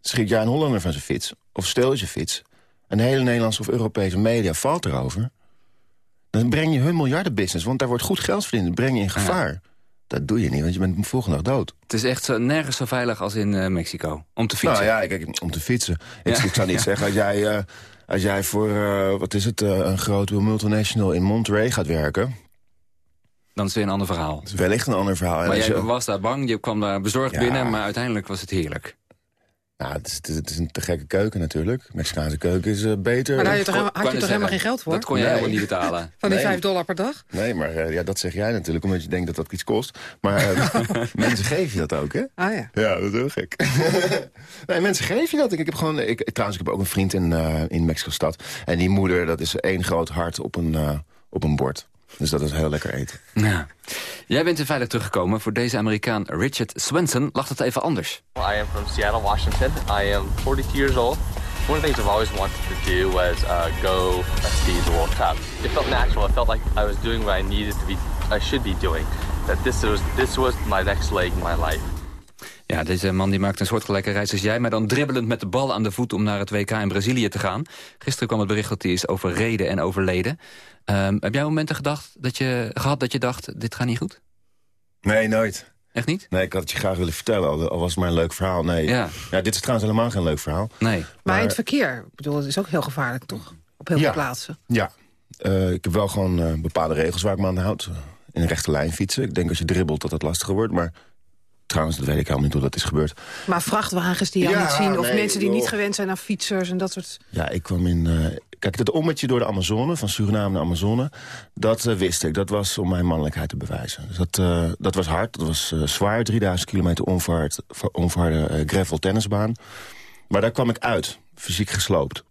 schiet jij een Hollander van zijn fiets... of stel je fiets... en de hele Nederlandse of Europese media valt erover... dan breng je hun miljardenbusiness, want daar wordt goed geld verdiend. Dat breng je in gevaar. Dat doe je niet, want je bent de volgende dag dood. Het is echt zo, nergens zo veilig als in eh, Mexico. Om te fietsen. Nou ja, kijk, om te fietsen. Ik, Ja. ik zou niet zeggen, als jij, eh, als jij voor, eh, wat is het, een grote multinational in Monterey gaat werken... Dan is het weer een ander verhaal. Dat is wellicht een ander verhaal. Maar jij je- was daar bang, je kwam daar bezorgd binnen... maar uiteindelijk was het heerlijk. Nou, het is, het is- het is een te gekke keuken natuurlijk. Mexicaanse keuken is eh, beter. Maar daar had je toch, helemaal- had je toch helemaal geen geld voor? Dat kon je Nee. helemaal niet betalen. Van die Nee. 5 dollar per dag? Nee, maar eh, ja, dat zeg jij natuurlijk, omdat je denkt dat dat iets kost. Maar eh, mensen geven je dat ook, hè? Ah ja. Ja, dat is heel gek. nee, mensen geven je dat. Ik, ik heb gewoon, ik, trouwens, ik heb ook een vriend in, eh in Mexico-stad. En die moeder, dat is één groot hart op een, op een bord. Dus dat is heel lekker eten. Ja. Jij bent er veilig teruggekomen. Voor deze Amerikaan Richard Swenson lag het even anders. I am from Seattle, Washington. I am 42 years old. One of the things I've always wanted to do was uh, go ski the World Cup. It felt natural. It felt like I was doing what I needed to be, I should be doing. That this was this was my next leg in my life. Ja, deze man die maakt een soortgelijke reis als jij... maar dan dribbelend met de bal aan de voet om naar het WK in Brazilië te gaan. Gisteren kwam het bericht dat hij is overreden en overleden. Ehm, heb jij momenten gedacht dat je, gehad dat je dacht, dit gaat niet goed? Nee, nooit. Echt niet? Nee, ik had het je graag willen vertellen, al, was het maar een leuk verhaal. Nee, Ja. dit is trouwens helemaal geen leuk verhaal. Nee. Maar, in het verkeer, ik bedoel, het is ook heel gevaarlijk toch? Op heel Ja. veel plaatsen. Ja, Eh, ik heb wel gewoon eh, bepaalde regels waar ik me aan houd. In een rechte lijn fietsen. Ik denk als je dribbelt dat het lastiger wordt, maar... Trouwens, dat weet ik helemaal niet hoe dat is gebeurd. Maar vrachtwagens die je Ja, niet zien... of nee, mensen die joh. niet gewend zijn aan fietsers en dat soort... Ja, ik kwam in... eh, kijk, dat ommetje door de Amazone, van Suriname naar Amazone... dat eh, wist ik. Dat was om mijn mannelijkheid te bewijzen. Dus dat, eh, dat was hard, dat was zwaar. 3000 kilometer onverhard, ver- onverharde eh, gravel tennisbaan. Maar daar kwam ik uit, fysiek gesloopt.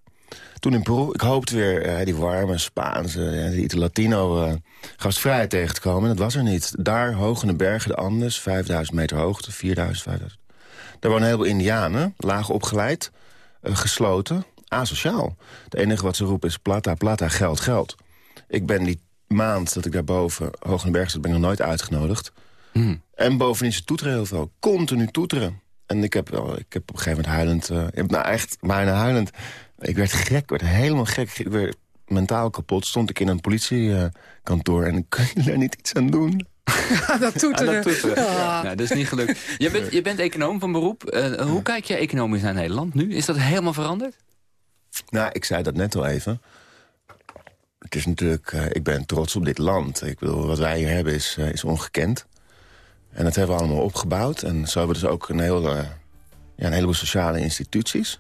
Toen in Peru, ik hoopte weer eh, die warme Spaanse, ja, die Latino eh gastvrijheid tegen te komen. Dat was er niet. Daar, hoog in de bergen, de Andes, 5000 meter hoogte, 4000, 5000. Daar wonen een heleboel indianen, laag opgeleid, eh, gesloten, asociaal. Het enige wat ze roepen is plata, plata, geld, geld. Ik ben die maand dat ik daarboven hoog in de berg zat, ben ik nog nooit uitgenodigd. En bovendien ze toeteren heel veel. Continu toeteren. En ik heb, wel, ik heb op een gegeven moment huilend... heb nou echt bijna huilend... Ik werd gek, ik werd helemaal gek. Ik werd mentaal kapot. Stond ik in een politiekantoor en ik kon daar niet iets aan doen. dat toeteren. Ah, dat toeteren. Ja. Nou, dat is niet gelukt. Je bent, je bent econoom van beroep. Eh, hoe kijk je economisch naar Nederland nu? Is dat helemaal veranderd? Nou, ik zei dat net al even. Het is natuurlijk, eh, ik ben trots op dit land. Ik bedoel, wat wij hier hebben is, eh, is ongekend. En dat hebben we allemaal opgebouwd. En zo hebben we dus ook een, heel, eh, ja, een heleboel sociale instituties.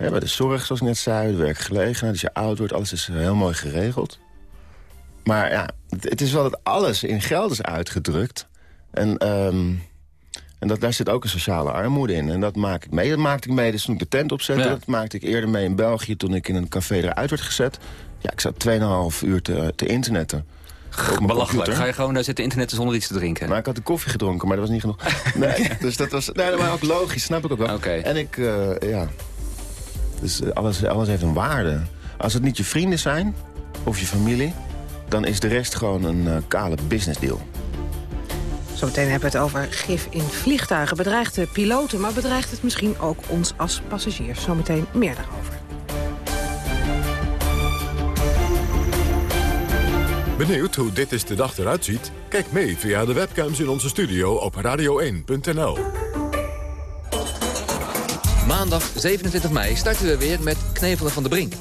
We hebben de zorg, zoals ik net zei, de werkgelegenheid. Als je oud wordt, alles is eh, heel mooi geregeld. Maar ja, het, is wel dat alles in geld is uitgedrukt. En, ehm, en dat, daar zit ook een sociale armoede in. En dat maak ik mee. Dat maakte ik mee dus toen ik de tent opzette. Ja. Dat maakte ik eerder mee in België toen ik in een café eruit werd gezet. Ja, ik zat 2,5 uur te, te internetten. Belachelijk. Ga je gewoon daar zitten internetten zonder iets te drinken? Maar ik had de koffie gedronken, maar dat was niet genoeg. Nee, dus dat was nee, maar ook logisch, snap ik ook wel. En ik, eh, ja... Dus eh, alles, alles heeft een waarde. Als het niet je vrienden zijn, of je familie... dan is de rest gewoon een eh, kale business deal. Zometeen hebben we het over gif in vliegtuigen. Bedreigt de piloten, maar bedreigt het misschien ook ons als passagiers. Zometeen meer daarover. Benieuwd hoe dit is de dag eruit ziet? Kijk mee via de webcams in onze studio op radio1.nl. Maandag 27 mei starten we weer met Knevelen van de Brink.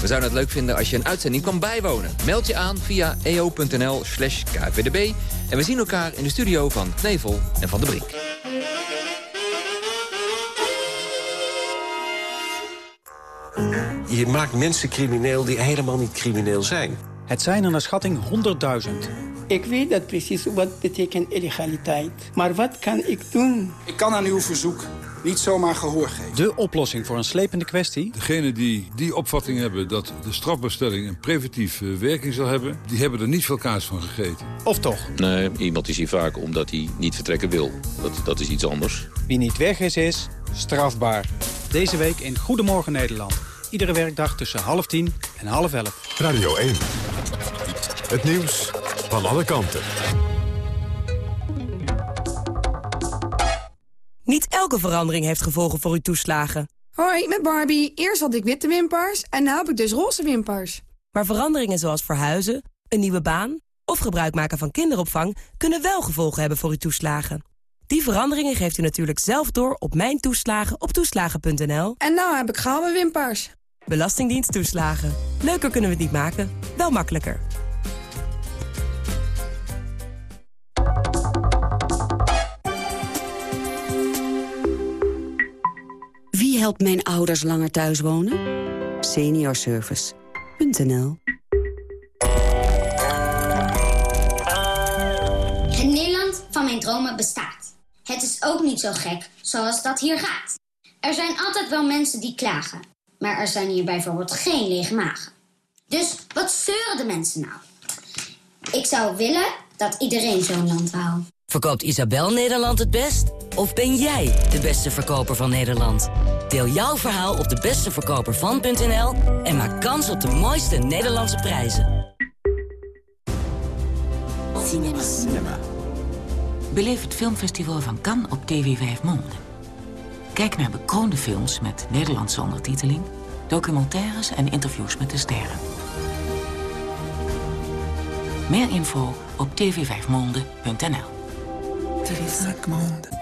We zouden het leuk vinden als je een uitzending kan bijwonen. Meld je aan via eo.nl slash kvdb. En we zien elkaar in de studio van Knevel en van de Brink. Je maakt mensen crimineel die helemaal niet crimineel zijn. Het zijn er naar schatting 100.000. Ik weet dat precies wat betekent illegaliteit. Maar wat kan ik doen? Ik kan aan uw verzoek niet zomaar gehoor geven. De oplossing voor een slepende kwestie? Degenen die die opvatting hebben dat de strafbestelling een preventieve werking zal hebben... die hebben er niet veel kaas van gegeten. Of toch? Nee, iemand is hier vaak omdat hij niet vertrekken wil. Dat, dat is iets anders. Wie niet weg is, is strafbaar. Deze week in Goedemorgen Nederland. Iedere werkdag tussen half tien en half elf. Radio 1. Het nieuws van alle kanten. Niet elke verandering heeft gevolgen voor uw toeslagen. Hoi, met Barbie. Eerst had ik witte wimpers en nu heb ik dus roze wimpers. Maar veranderingen zoals verhuizen, een nieuwe baan... of gebruik maken van kinderopvang... kunnen wel gevolgen hebben voor uw toeslagen. Die veranderingen geeft u natuurlijk zelf door op Mijn Toeslagen op toeslagen.nl. En nou heb ik gouden wimpers. Belastingdienst toeslagen. Leuker kunnen we het niet maken, wel makkelijker. Helpt mijn ouders langer thuis wonen? Seniorservice.nl Het Nederland van mijn dromen bestaat. Het is ook niet zo gek zoals dat hier gaat. Er zijn altijd wel mensen die klagen. Maar er zijn hier bijvoorbeeld geen lege magen. Dus wat zeuren de mensen nou? Ik zou willen dat iedereen zo'n land wou. Verkoopt Isabel Nederland het best? Of ben jij de beste verkoper van Nederland? Deel jouw verhaal op de besteverkopervan.nl en maak kans op de mooiste Nederlandse prijzen. Cinema. Cinema. Beleef het filmfestival van Cannes op TV 5 Monde. Kijk naar bekroonde films met Nederlandse ondertiteling... documentaires en interviews met de sterren. Meer info op tv5monde.nl. TV 5 Monde.